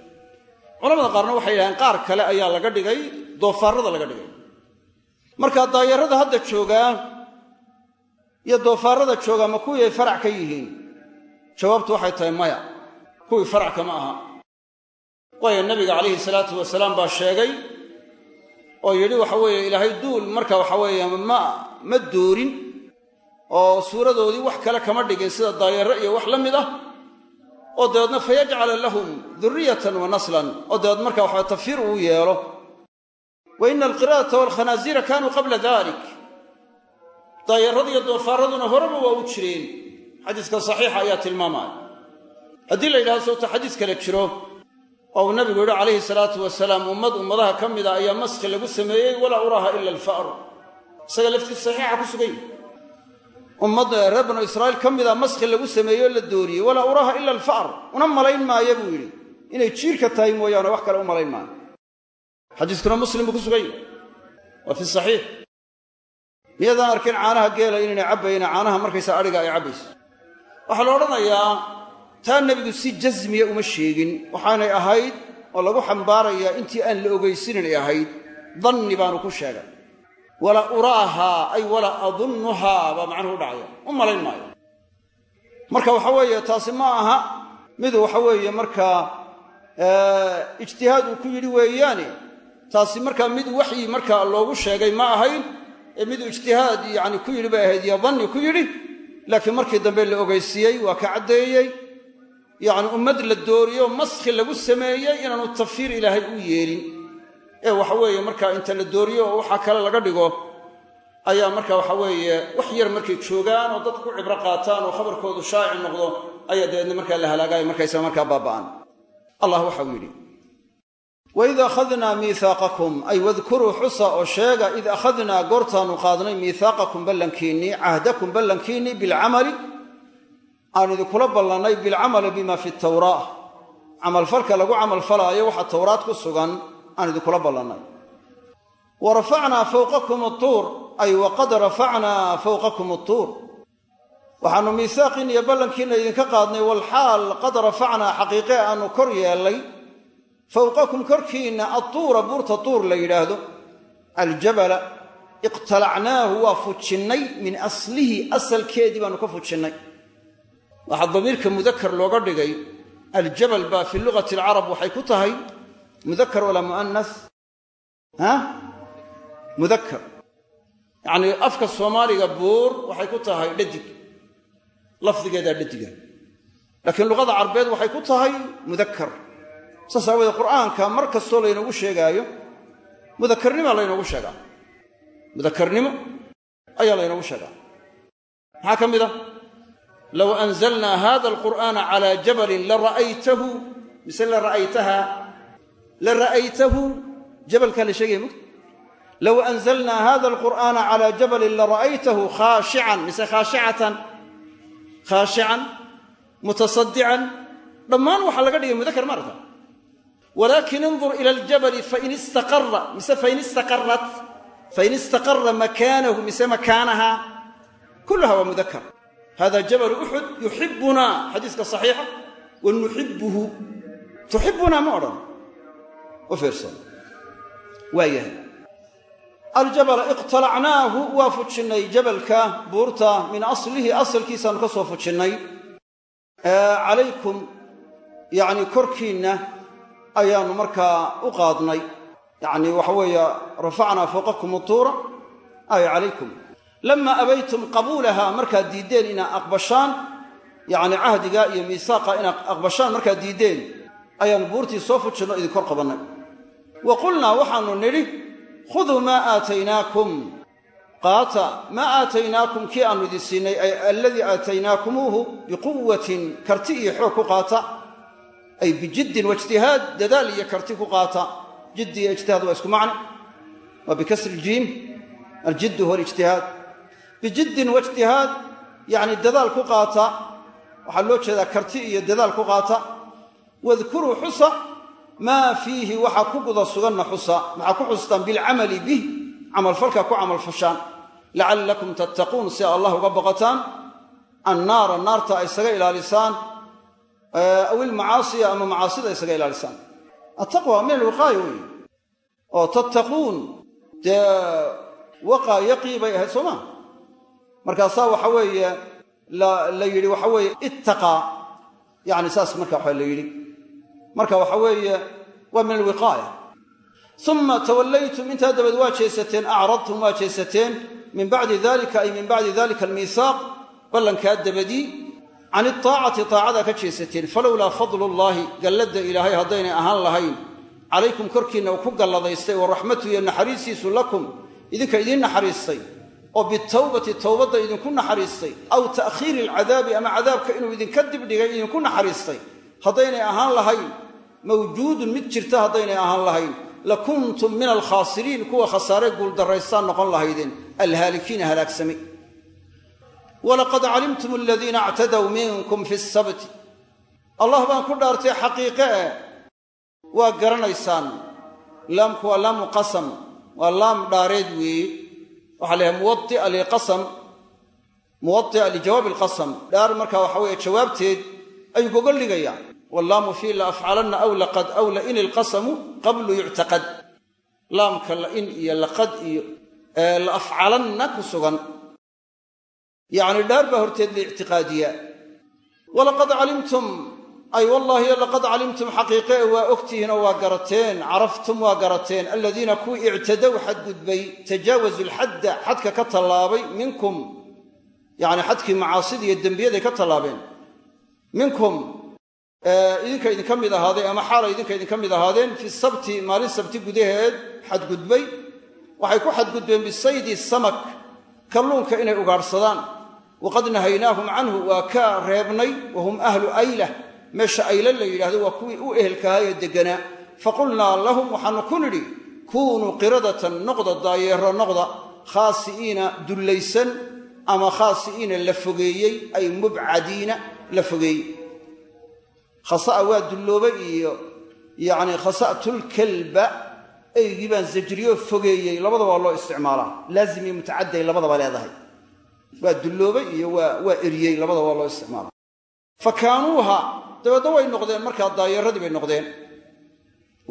A: Culamada qaarna waxay yidhahdeen qaar kale ayaa laga dhigay doofaarada laga dhigay. Marka daayarada hadda joogaa iyo doofaarada joogaa ma kuwii ay farac ka yihiin? Jawaabtu waxay tahay maya kuwii farac kama aha. Waayo nabiga calayhi salaatu wasalaam baa sheegay oo yidhi waxa weeye ilaahay duul marka waxa weeye ma ma doorin oo suuradoodii wax kale kama dhigin sida daayare iyo wax la mid ah oo dabeedna fayajcala lahum duriyatan wa naslan oo dabeed marka waxa tafyiir uu yeelo. Wa ina alqiraadata waalkhanaasiira kaanuu qabla dalik daayaradiiyo doofaaraduna horeba waa u jireen. Xadiiska saxiixa ayaa tilmaamaya. Haddii la yidhahdo soobta xadiis kale jiro oo uu nabigu yidhi calayhi salaatu wasalaam ummad ummadaha ka mida ayaa maski lagu sameeyey walaa uraaha ila alfa'ru isaga laftiis saxiixa ku sugan yahy ummad reer banu israa'iil ka mida maski lagu sameeyey oo la dooriyey walaa uraaha ila alfa'r. Una malayn maayo buu yidhi. Inay jiirka tahay mooyaane wax kale u malayn maayo. Xadiiskuna muslim buu ku sugan yahy waa fi saxiix. Miyadaan arkin caanaha geela inaynay cabbayna caanaha markaysa adhiga ay cabbayso. Waxaa la odhanayaa taa nebigu si jasmiya uma sheegin. Waxaanay ahayd oo lagu xambaarayaa intii aan la ogaysininay ahayd danni baanu ku sheegay. Wala uraahaa ay wala adunnuhaa baa macnuhu u dhacaya. U malayn maayo. Marka waxa weeye taasi ma aha. Mid waxa weeye markaa ijtihaad uu ku yidhi weeyaane taasi markaa mid waxyi markaa loogu sheegay ma ahayn. Ee miduu ijtihaad yacni ku yidhi bay ahayd iyo danni ku yidhi. Laakiin markii dambe la ogaysiiyey waa ka caddeeyey yacni ummad la dooriyo maskhi lagu sameeyey inaanu tafyiir ilaahay u yeelin. Ee waxa weeye markaa inta la dooriyo oo waxaa kale laga dhigo ayaa marka waxa weeye wax yar markay joogaan oo dad ku cibro qaataan oo khabarkoodu shaaci noqdo ayaa dabeedna markaa la halaagaayo markaysa markaa baaba'an. Allah waxau yidhi waid akhadnaa miihaaqakum ay wadkuruu xusa oo sheega id akhadnaa goortaannu qaadnay miihaaqakum ballankiinnii cahdakum ballankiinnii bilcamali aan idinkula ballannay bilcamali bima fi tawraa camalfalka lagu camalfalaayo waxa towraad ku sugan aan idinkula ballannay. Wa rafacnaa fawqakum atuur ay waqad rafacnaa fawqakum atuur waxaannu miihaaqiinna iyo ballankiinna idinka qaadnay walxaal qad rafacnaa xaqiiqe aannu kor yeellay. Fawqakum korkiinna atuura buurta tuur la yidhaahdo. Aljabala iqtalacnaahu waa fujinnay min aslihi asalkeedii baannu ka fujinnay waxaa damiirka mudakar looga dhigay aljabal baa fi lugati alcarab waxay ku tahay mudakar walaa mu'anas mudakar yacnii afka soomaaliga buur waxay ku tahay dhadig lafdigeedaa dhadiga laakiin luqada carbeed waxay ku tahay mudakar saas qur'aanka mar kastoo laynoogu sheegaayo mudakarnima laynoogu sheegaa. Mudakarnimo ayaa laynoogu sheegaa. Maxaa ka mid a low anzalnaa hada alqur'aana calaa jabalin lara'aytahu mise lara'aytaha la ra'aytahu jabalkaa la sheegaya mugta low anzalnaa hada alqur'aana calaa jabalin lara'aytahu khaashican mise khaashicatan khaashican mutasadican dhammaan waxaa laga dhigay mudakar maarta walaakin indur ila aljabali fain istaqara mise fain istaqarat fain istaqara makaanahu mise makaanaha kulaha waa mudakar hada jabalu uxud yuxibunaa xadiiska saxiixa wa nuxibuhu tuxibunaa ma odhan u fiirsan waa yahay aljabala iqtalacnaahu waa fujinnay jabalka buurta min aslihi asalkiisaanu ka soo fujinnay calaykum yacni korkiinna ayaannu markaa u qaadnay yacni waxa weeye lamaa abaytum qabuulaha markaad diiddeen inaad aqbashaan yacni cahdiga iyo miisaaqa inaad aqbashaan markaad diiddeen ayaannu buurtii soo fujinno idin kor qabannay wa qulnaa waxaannu nidhi khuduu maa aataynaakum qaata maa aataynaakum kii aannu idin siinay ay alladii aataynaakumuuhu biquwatin karti iyo xoog ku qaata ay bijiddin waijtihaad dadaal iyo karti ku qaata jiddi iyo ijtihaad waa isku macno waa bikasri iljiim aljiddu huwa alijtihaad bijiddin waijtihaad yacni dadaal ku qaata waxaa loo jeedaa karti iyo dadaal ku qaata wadkuruu xusa maa fiihi waxaa ku guda suganna xusa maxaa ku xustaan? Bilcamali bih camalfalka ku camalfashaan lacallakum tattaquun si allah uga boqotaan annaara naarta isaga ilaalisaan aw ilmacaasiya ama macaasida isaga ilaalisaan. Attaqwa min alwiqaaya weeye. Oo tattaquun dee waqaa yaqii bay ahayd soo maa markaasaa waxa weeye la yidhi waxa weeye ittaqaa yacni saas marka waxa la yidhi. Marka waxa weeye waa min alwiqaaya. Uma tawallaytum intaa dabeed waa jeesateen acradtum waa jeesateen min bacdi dalika ay min bacdi dalika almiisaaq. Ballankaa dabadii can iطaacati taacada ka jeesateen. Falowlaa fadlu llaahi galladda ilaahay haddaynay ahaan lahayn. Calaykum korkiinna ku galladaystay wa raxmatu iyo naxariistiisu lakum. Idinka idiin naxariistay oo bitawbati towbadda idinku naxariistay aw ta'khiiri alcadaabi ama cadaabka inuu idinka dibdhigay idinku naxariistay. Haddaynay ahaan lahayn mawjuudun mid jirta haddaynay ahaan lahayn la kuntum min alkhaasiriin kuwa khasaare guuldarraystaan noqon lahaydeen alhaalikiina halaagsamay walaqad calimtum aladiina actadaw minkum fi sabti. Allah baan ku dhaartay xaqiiqe eh waa garanaysaan. Laamku waa laamu qasam waa laam dhaareed weeye waxaa layahay muwaia liqasam muwaia lijawaabi alqasam. Dhaar markaa waxa weeye jawaabteed ayuu gogol dhigayaa wallaamu fii la afcalanna aw laqad aw la in ilqasamu qablu yuctaqad. Laamka lain iyo laqad iyo la afcalanna ku sugan. Yacni dhaar baa horteed la ictiqaadiyaa. Walaqad calimtum ay wallaahi laqad calimtum xaqiiqe waa ogtihiinoo waa garateen caraftum waa garateen. Aladiina kuwii ictadow xadgudbay tajaawazu lxadda xadka ka tallaabay minkum yacni xadkii macaasida iyo dembiyaday ka tallaabeen. Minkum idinka idinka mid ahaaday ama xaalay idinka idinka mid ahaadeen fi sabti maalin sabti gudaheed xadgudbay waxay ku xadgudbeen bisaydi samak kalluunka inay ugaadhsadaan waqad nahaynaahum canhu waa ka reebnay wahum ahlu aylah meesha ayla la yidhahdo waa kuwii u ehelkahayo degganaa faqulnaa lahum waxaanu ku nidhi kuunuu qiradatan noqda daayeero noqda khaasi'iina dullaysan ama khaasi'iina la fogeeyey ay mubcadiina la fogeeyey. Khasa'a waa dullooba iyo yacni khasa'tulkalba eygii baan zajriyo fogeeyey labadaba waa loo isticmaalaa. Laazim iyo mutacadday labadaba leedahay. Waa dulloobay iyo waa waa eriyey labadaba waa loo isticmaalaa. Fa kaanuuha dabeedna way noqdeen markaa daayeeradii bay noqdeen.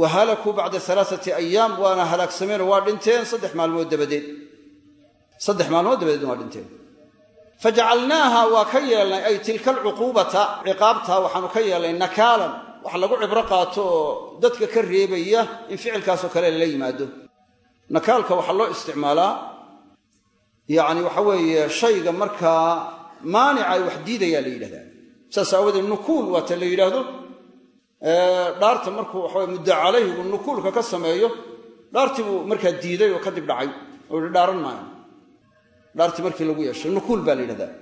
A: Wa halakuu bacda alaaati ayaam waana halaagsameenoo waa dhinteen saddex maalmood dabadeed. Saddex maalmood dabadeedna waa dhinteen. Fajacalnaaha waa ka yeelnay ay tilka alcuquubata ciqaabtaa waxaanu ka yeelnay nakaalan. Wax lagu cibro qaato oo dadka ka reebaya in ficilkaasoo kale lala yimaado. Nakaalka waxaa loo isticmaalaa yacni waxa weeye shayga markaa
B: maanica ay wax diidayaa la yidhahdaa saas aawadeed nukuul waata la yidhaahdo. Dhaarta markuu waxawe mudda calayhigu nukuulka ka sameeyo dhaartii buu markaa diiday oo kadib dhacay. Oo yihi dhaaran maayo. Dhaartii markii lagu yeeshay nukuul baa la yidhahdaa.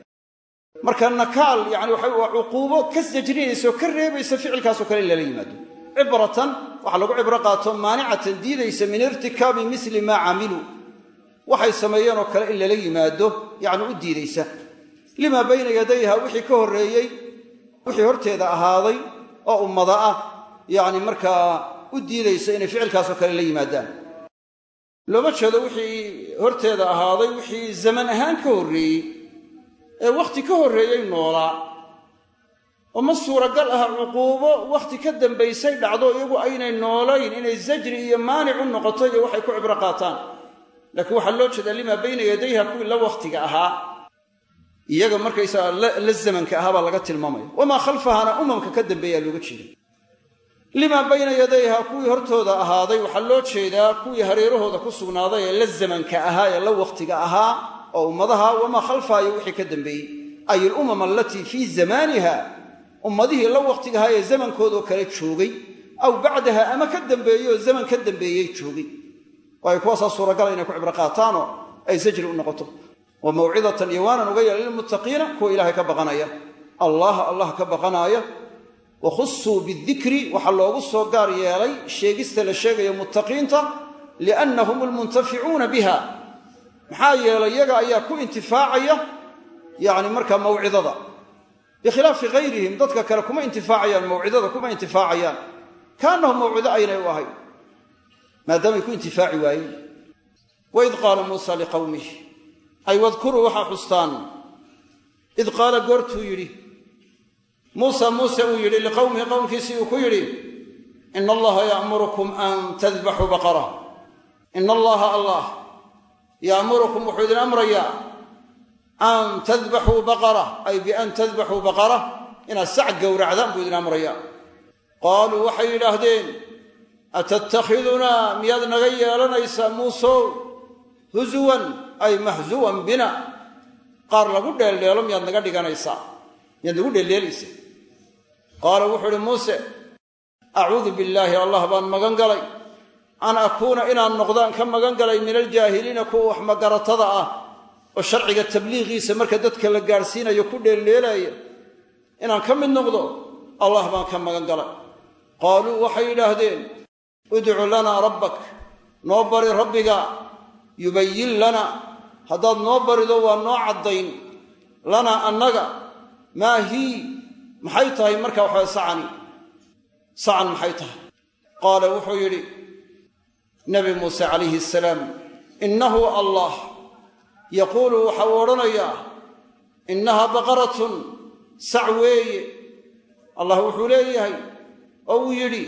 B: Marka nakaal yani waxa waa cuquubo ka sajrinaysa oo ka reebaysa ficilkaasoo kale in lala yimaado. Cibratan waxaa lagu cibro qaato maanicatan diidaysa min irtikaabi misli maa camiluu waxay sameeyeen oo kale in lala yimaado yacni u diidaysa. Limaa bayna yadayha wixii ka horreeyey wixii horteeda ahaaday oo ummada ah yacni markaa u diidaysa inay ficilkaasoo kale la yimaadaan. Looma jeedo wixii horteeda ahaaday wixii zaman ahaan ka horreeyey ee wakhti ka horreeyey noolaa oo ma suuragal ah cuquubo wakhti ka dambaysay dhacdo iyagu aynay noolayn inay zajri iyo maanic u noqoto iyo waxay ku cibro qaataan. Laakiin waxaa loo jeedaa limaa bayna yadayha kuwii la wakhtiga ahaa iyaga markaysaga la zamanka ahaa baa laga tilmaamaya. Wamaa khalfahana umamka ka dambeeyaa looga jeeda limaa bayna yadayha kuwii hortooda ahaaday waxaa loo jeedaa kuwii hareerahooda ku sugnaaday ee la zamanka ahaa ee la wakhtiga ahaa oo ummadaha wamaa khalfaha iyo wixii ka dambeeyey. Ay alumam alatii fii zamaniha ummadihii la wakhtiga ahaa ee zamankoodoo kale joogay aw bacdaha ama ka dambeeyey oo zaman ka dambeeyey joogay. Waayo kuwaasaa suuragala inay ku cibro qaataanoo ay sajri u noqoto wa mawcidatan iyo waanan uga yeelay lilmuttaqiina kuwa ilaahay ka baqanaya. Allah allah ka baqanaaya wa khusuu bidikri waxaa loogu soo gaar yeelay sheegista la sheegayo muttaqiinta liannahum almuntaficuuna biha. Maxaa yeelay yaga ayaa ku intifaacaya yacni markaa mawcidada bikhilaafi hayrihim dadka kale kuma intifaacayaan mawcidada kuma intifaacayaan. Kaannahum mawcido aynay u ahayn maadaamay ku intifaaci waayeen. Waid qaala muusa liqowmih ay wadkuruu waxaa xustaan. Id qaala goortuu yidhi muusa muuse uu yidhi liqowmihi qowmkiisii uu ku yidhi ina allaha ya'murukum an tadbaxuu baqara. Ina allaha allah ya'murukum wuxuu idin amrayaa an tadbaxuu baqara ay bian tadbaxuu baqara inaad sac gowracdaan buu idin amrayaa. Qaaluu waxay yidhaahdeen atattakhidunaa miyaad naga yeelanaysaa muusow? Husuwan ay mahsuwan bina. Qaar lagu dheeldheelo miyaad naga dhiganaysaa. Miyaad nagu dheeldheelaysaa. Qaala wuxuu uhi muuse acuudu billaahi allah baan magan galay. An akuuna inaan noqdaan ka magan galay min aljaahiliina kuwa wax magaratada ah oo sharciga tabliiqiisa marka dadka la gaadhsiinayo ku dheeldheelaaya inaan ka mid noqdo allah baan ka magan galay. Qaaluu waxay yidhaahdeen udcu lanaa rabbak noo bari rabbiga yubayin lana haddaad noo barido waa noo caddayn lanaa annaga maa hii maxay tahay marka waxaa sacani? Sacan maxay tahay? Qaala wuxuu yidhi nabi muuse calayhi asalaam innahu allah. Yaquulu waxa uu odhanayaa innahaa baqaratun sac weeye. Allah wuxuu leeyahay oo uu yidhi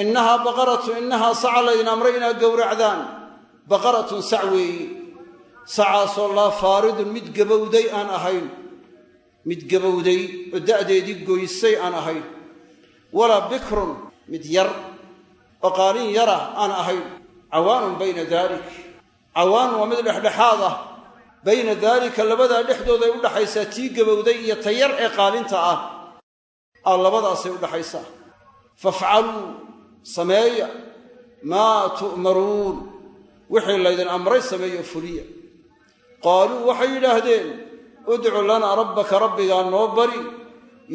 B: innahaa baqaratun innahaa saca laydin amray inaad gowracdaan. Baqaratun sac weeye sacaasoo laa faaridun mid gabowday aan ahayn. Mid gabowday oo da'deedii goysay aan ahayn. Walaa bikrun mid yar oo qaalin yarah aan ahayn. Cawaanun bayna daalik cawaan waa mid dhexdhexaad ah. Bayna daalika labadaa dhexdooday u dhaxaysaa tii gabowday iyo ta yar ee qaalinta ah. Aa labadaasay u dhaxaysaa. Fafcaluu sameeya. Maa tu'maruun. Wixii laydin amray sameeyo fuliya qaaluu waxay yidhaahdeen udcu lanaa rabbaka rabbigaa noo bari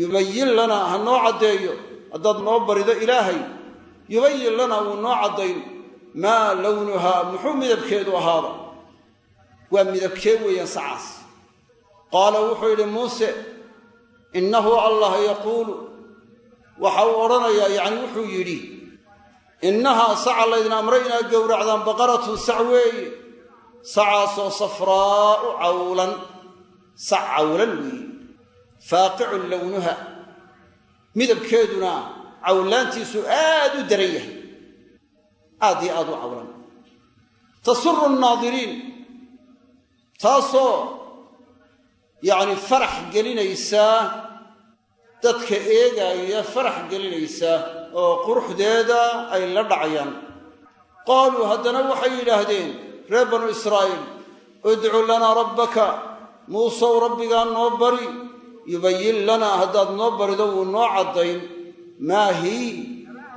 B: yubayin lanaa ha noo caddeeyo haddaad noo barido ilaahay yubayin lanaa wuu noo caddayn maa lownuhaa muxuu midabkeedu ahaada waa midabkee weeyaan sacaas. Qaala wuxuu yidhi muuse innahu allah yaquulu. Waxa uu odhanayaa yacni wuxuu yidhi innahaa saca laydin amray inaad gowracdaan baqaratun sac weeye sacaasoo safraa'u cawlan sac cawlan weeye faaqicun lownuha midabkeeduna cawlaantiisu aad u daran yahay aad iyo aad u cawlan. Tasuru nnaadiriin taasoo yacni farax gelinaysaa dadka eegaaya farax gelinaysaa oo quruxdeeda ay la dhacayaan. Qaaluu haddana waxay yidhaahdeen reer banu israa'iil udcu lanaa rabbaka muusow rabbigaa noo bari yubayin lanaa haddaad noo barido wuu noo caddayn. Maa hii?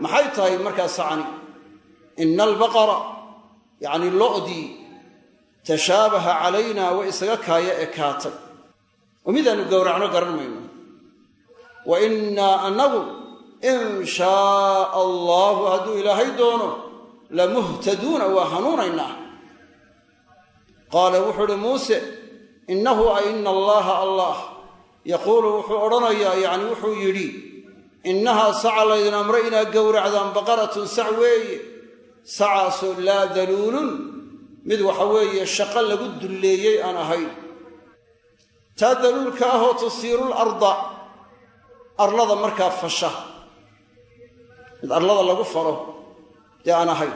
B: Maxay tahay markaa sacani? Ina albaqara yacni lo'dii tashaabaha calaynaa way isaga kaaya ekaatay oo midaannu gowracno garan mayno. Wa innaa annagu in shaaa allaahu hadduu ilaahay doono lamuhtaduuna waa hanuunaynaa qaala wuxuu uhi muuse innahu a ina allaaha allah. Yaquulu wuxuu odhanayaa yacni wuxuu yidhi innahaa saca laydin amre inaad gowracdaan baqaratun sac weeye. Sacaasoo laa daluulun. Mid waxa weeye shaqo lagu dulleeyey aan ahayn. Taa daluulka ahoo tusiiru larda arlada markaa fasha. Mid arlada lagu falo dee aan ahayn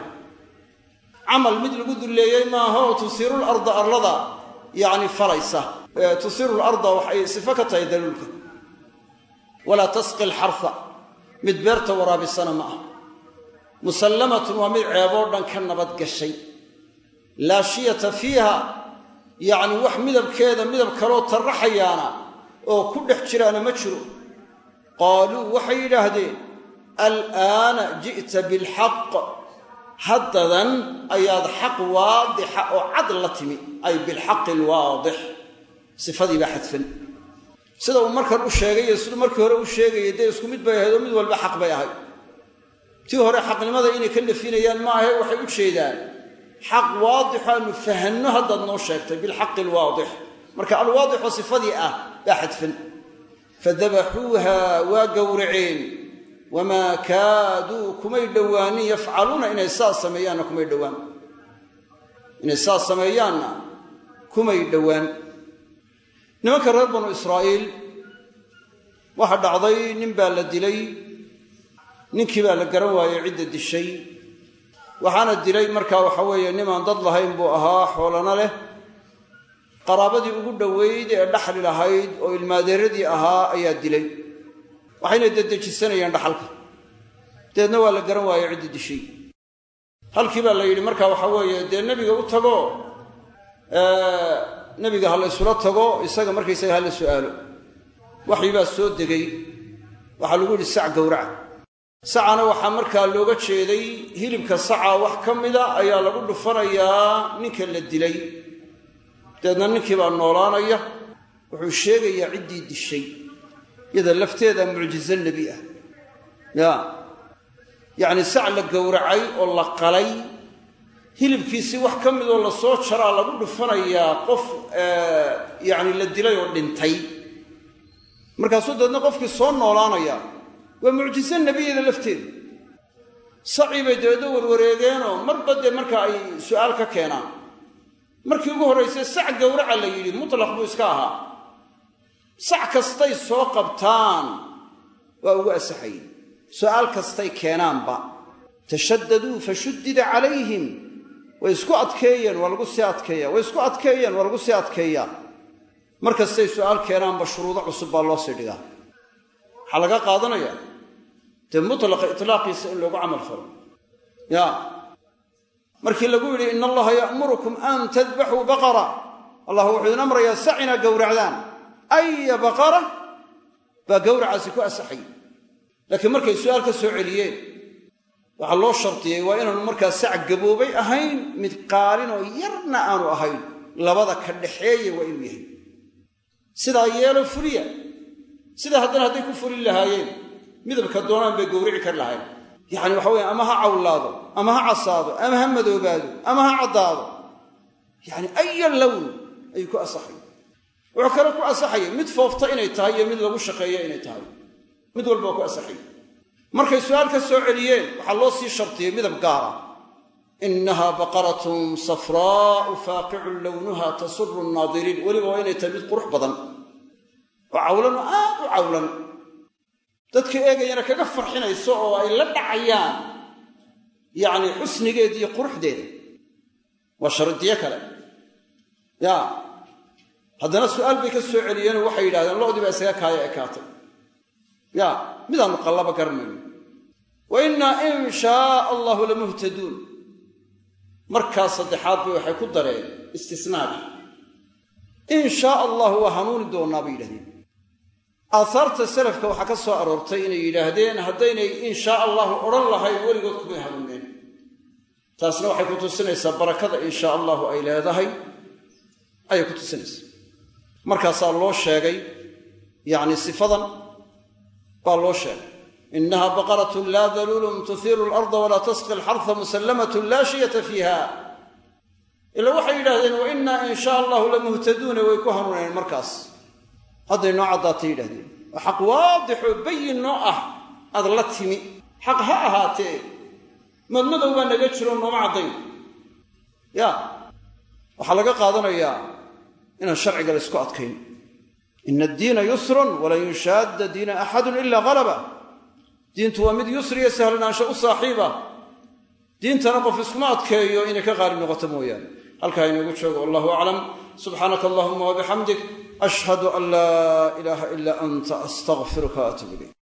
B: camal mid lagu dulleeyey maaha oo tusiiru larda arlada yacni falaysa. Tusiiru larda waxay sifo ka tahay daluulka walaa tasqi alxarfa mid beerta waraabisana ma ah musallamatun waa mid ceeboo dhan ka nabad gashay. Laa shiyata fiiha. Yacni wax midabkeeda midab kaloo tarraxayaana oo ku dhex jiraana ma jiro. Qaaluu waxay yidhaahdeen alaana ji'ta bilxaq haddadan ayaad xaq waadixa oo cad la timi ay bilxaqi alwaadix sifadii baa xadfan. Sida uu markan u sheegay siduu markii hore u sheegayay dee isku mid bay ahayd oo mid walba xaq bay ahayd. Tii hore xaqnimada inay ka nafinayaan ma ahe waxay u jeedaan xaq waadixo aanu fahanno haddaad noo sheegtay bilxaqi alwaadix marka alwaadixoo sifadii ah baa xadfan. Fadabaxuuha waa gowraceen wamaa kaaduu kumay dhowaanin yafcaluuna inay saas sameeyaanna kumay dhowaan inay saas sameeyaanna kumay dhowaan nimanka reer banu israa'iil waxa dhacday nin baa la dilay ninkii baa la garan waayey cidda dishay waxaana dilay markaa waxa weeye nimaan dad lahayn buu ahaa xoolana leh qaraabadii ugu dhoweyd ee dhaxli lahayd oo ilmaadeeradii ahaa ayaa dilay waxayna dedejisanayeen dhaxalka. Dabeedna waa la garan waayey cidda dishay. Halkii baa la yidhi markaa waxa weeye dee nebiga u tago nebiga ha la ysula tago isaga markaysaga ha la su'aalo. Waxii baa soo degay. Waxaa lagu yidhi sac gowraca. Sacana waxaa markaa looga jeeday hilibka saca wax ka mida ayaa lagu dhufanayaa ninka la dilay. Dabeedna ninkii baa noolaanaya wuxuu sheegayaa ciddii dishay iyada lafteeda mucjizo nebi ah. Ya. Yacni sac la gowracay oo la qalay hilibkiisii wax ka midoo la soo jaraa lagu dhufanayaa qof yacni la dilay oo dhintay. Markaasuu dabeedna qofkii soo noolaanaya. Waa mucjiso nebiyada lafteeda. Sacii bay dabeedna warwareegeenoo marba dee marka ay su'aal ka keenaan. Markii ugu horraysay sac gowraca la yidhi mutlaq buu iska ahaa sac kastay soo qabtaan waa ugu asaxayey su'aal kastay keenaanba. Tashaddaduu fashuddida calayhim. Way isku adkeeyeen waa lagu sii adkeeya way isku adkeeyeen waa lagu sii adkeeyaa. Mar kastay su'aal keenaanba shuruudo cusub baa loo sii dhigaa. Waxaa laga qaadanayaa. Dee mutlaqa itlaaqiisa in loogu camal falo. Ya. Markii lagu yidhi ina allaha ya'murukum an tadbaxuu baqara. Allah wuxuu idin amrayaa sac inaad gowracdaan aya baqara baa gowracaasi ku asaxay laakiin markay su'aal ka soo celiyeen waxaa loo shardiyey waa inaanu markaa sac gaboobay ahayn mid qaalin oo yarna aanu ahayn labada ka dhaxeeya waa inuu yahay sidaa yeelo fuliya sidaa haddana hadday ku fulin lahaayeen midabka doonaan bay gowrici kar lahayn yacni waxa weye ama ha cawlaado ama ha casaado ama ha madoobaado ama ha caddaado yacni aya lown ayuu ku asaxay wuxuu kale ku asaxaya mid foofta inay tahay iyo mid lagu shaqeeyo inay tahay. Mid walba ku asaxay markay su'aal ka soo celiyeen waxaa loo sii shartiyey midab gaara innahaa baqaratun safraa'u faaqicun lownuha tasuru nnaadiriin weliba waa inay tahay mid qurux badan. Oo cawlan oo aad u cawlan. Dadka eegayana kaga farxinayso oo ay la dhacayaan yacni xusnigeeda iyo quruxdeeda. Waa sharidiyo kale. Ya haddana su'aal bay ka soo celiyeenoo waxay yidhahdeen lo'dii baa isaga kaaya ekaatay ya midaannu qallaba garanayno wa innaa in shaaa allahu lamuhtaduun markaas saddexaad bay waxay ku dareen istisnaadi in shaa allahu waa hanuuni doonnaa bay yidhahdeen. Aahaarta salafka waxaa ka soo aroortay inay yidhaahdeen haddaynay in shaa allahu odhan lahayn weligood kumay hanuuneen. Taasna waxay ku tusinaysaa barakada in shaa allahu ay leedahay. Ayay ku tusinaysaa markaasaa loo sheegay yacni sifadan baa loo sheegay. Inaha baqaratun laa daluulun tuhiiru alarda walaa tasqi alxarfa musallamatun laa shiyata fiiha. Ila waxay yidhahdeen wa innaa in shaa allahu lamuhtaduuna way ku hanuuneen markaas. Hadday noo caddaatay yidhahdeen waa xaq waadixoo bayin noo ah aad la timi. Xaq ha ahaatee madmadow baa naga jiro nooma caddayn. Ya waxaa laga qaadanayaa inaan sharciga la ysku adkayn. Ina addiina yusrun walan yushaadda diina axadun ilaa halaba diintu waa mid yusriyo sahlanaansho u saaxiiba. Diintana qof iskuma adkeeyo inay ka qaalib noqoto mooyaane. Halkaa inoogu joogo wallahu aclam. Subxaanaka allahuma wabixamdik ashhadu an laa ilaaha ilaa anta astaqfiruka waatuub ilayk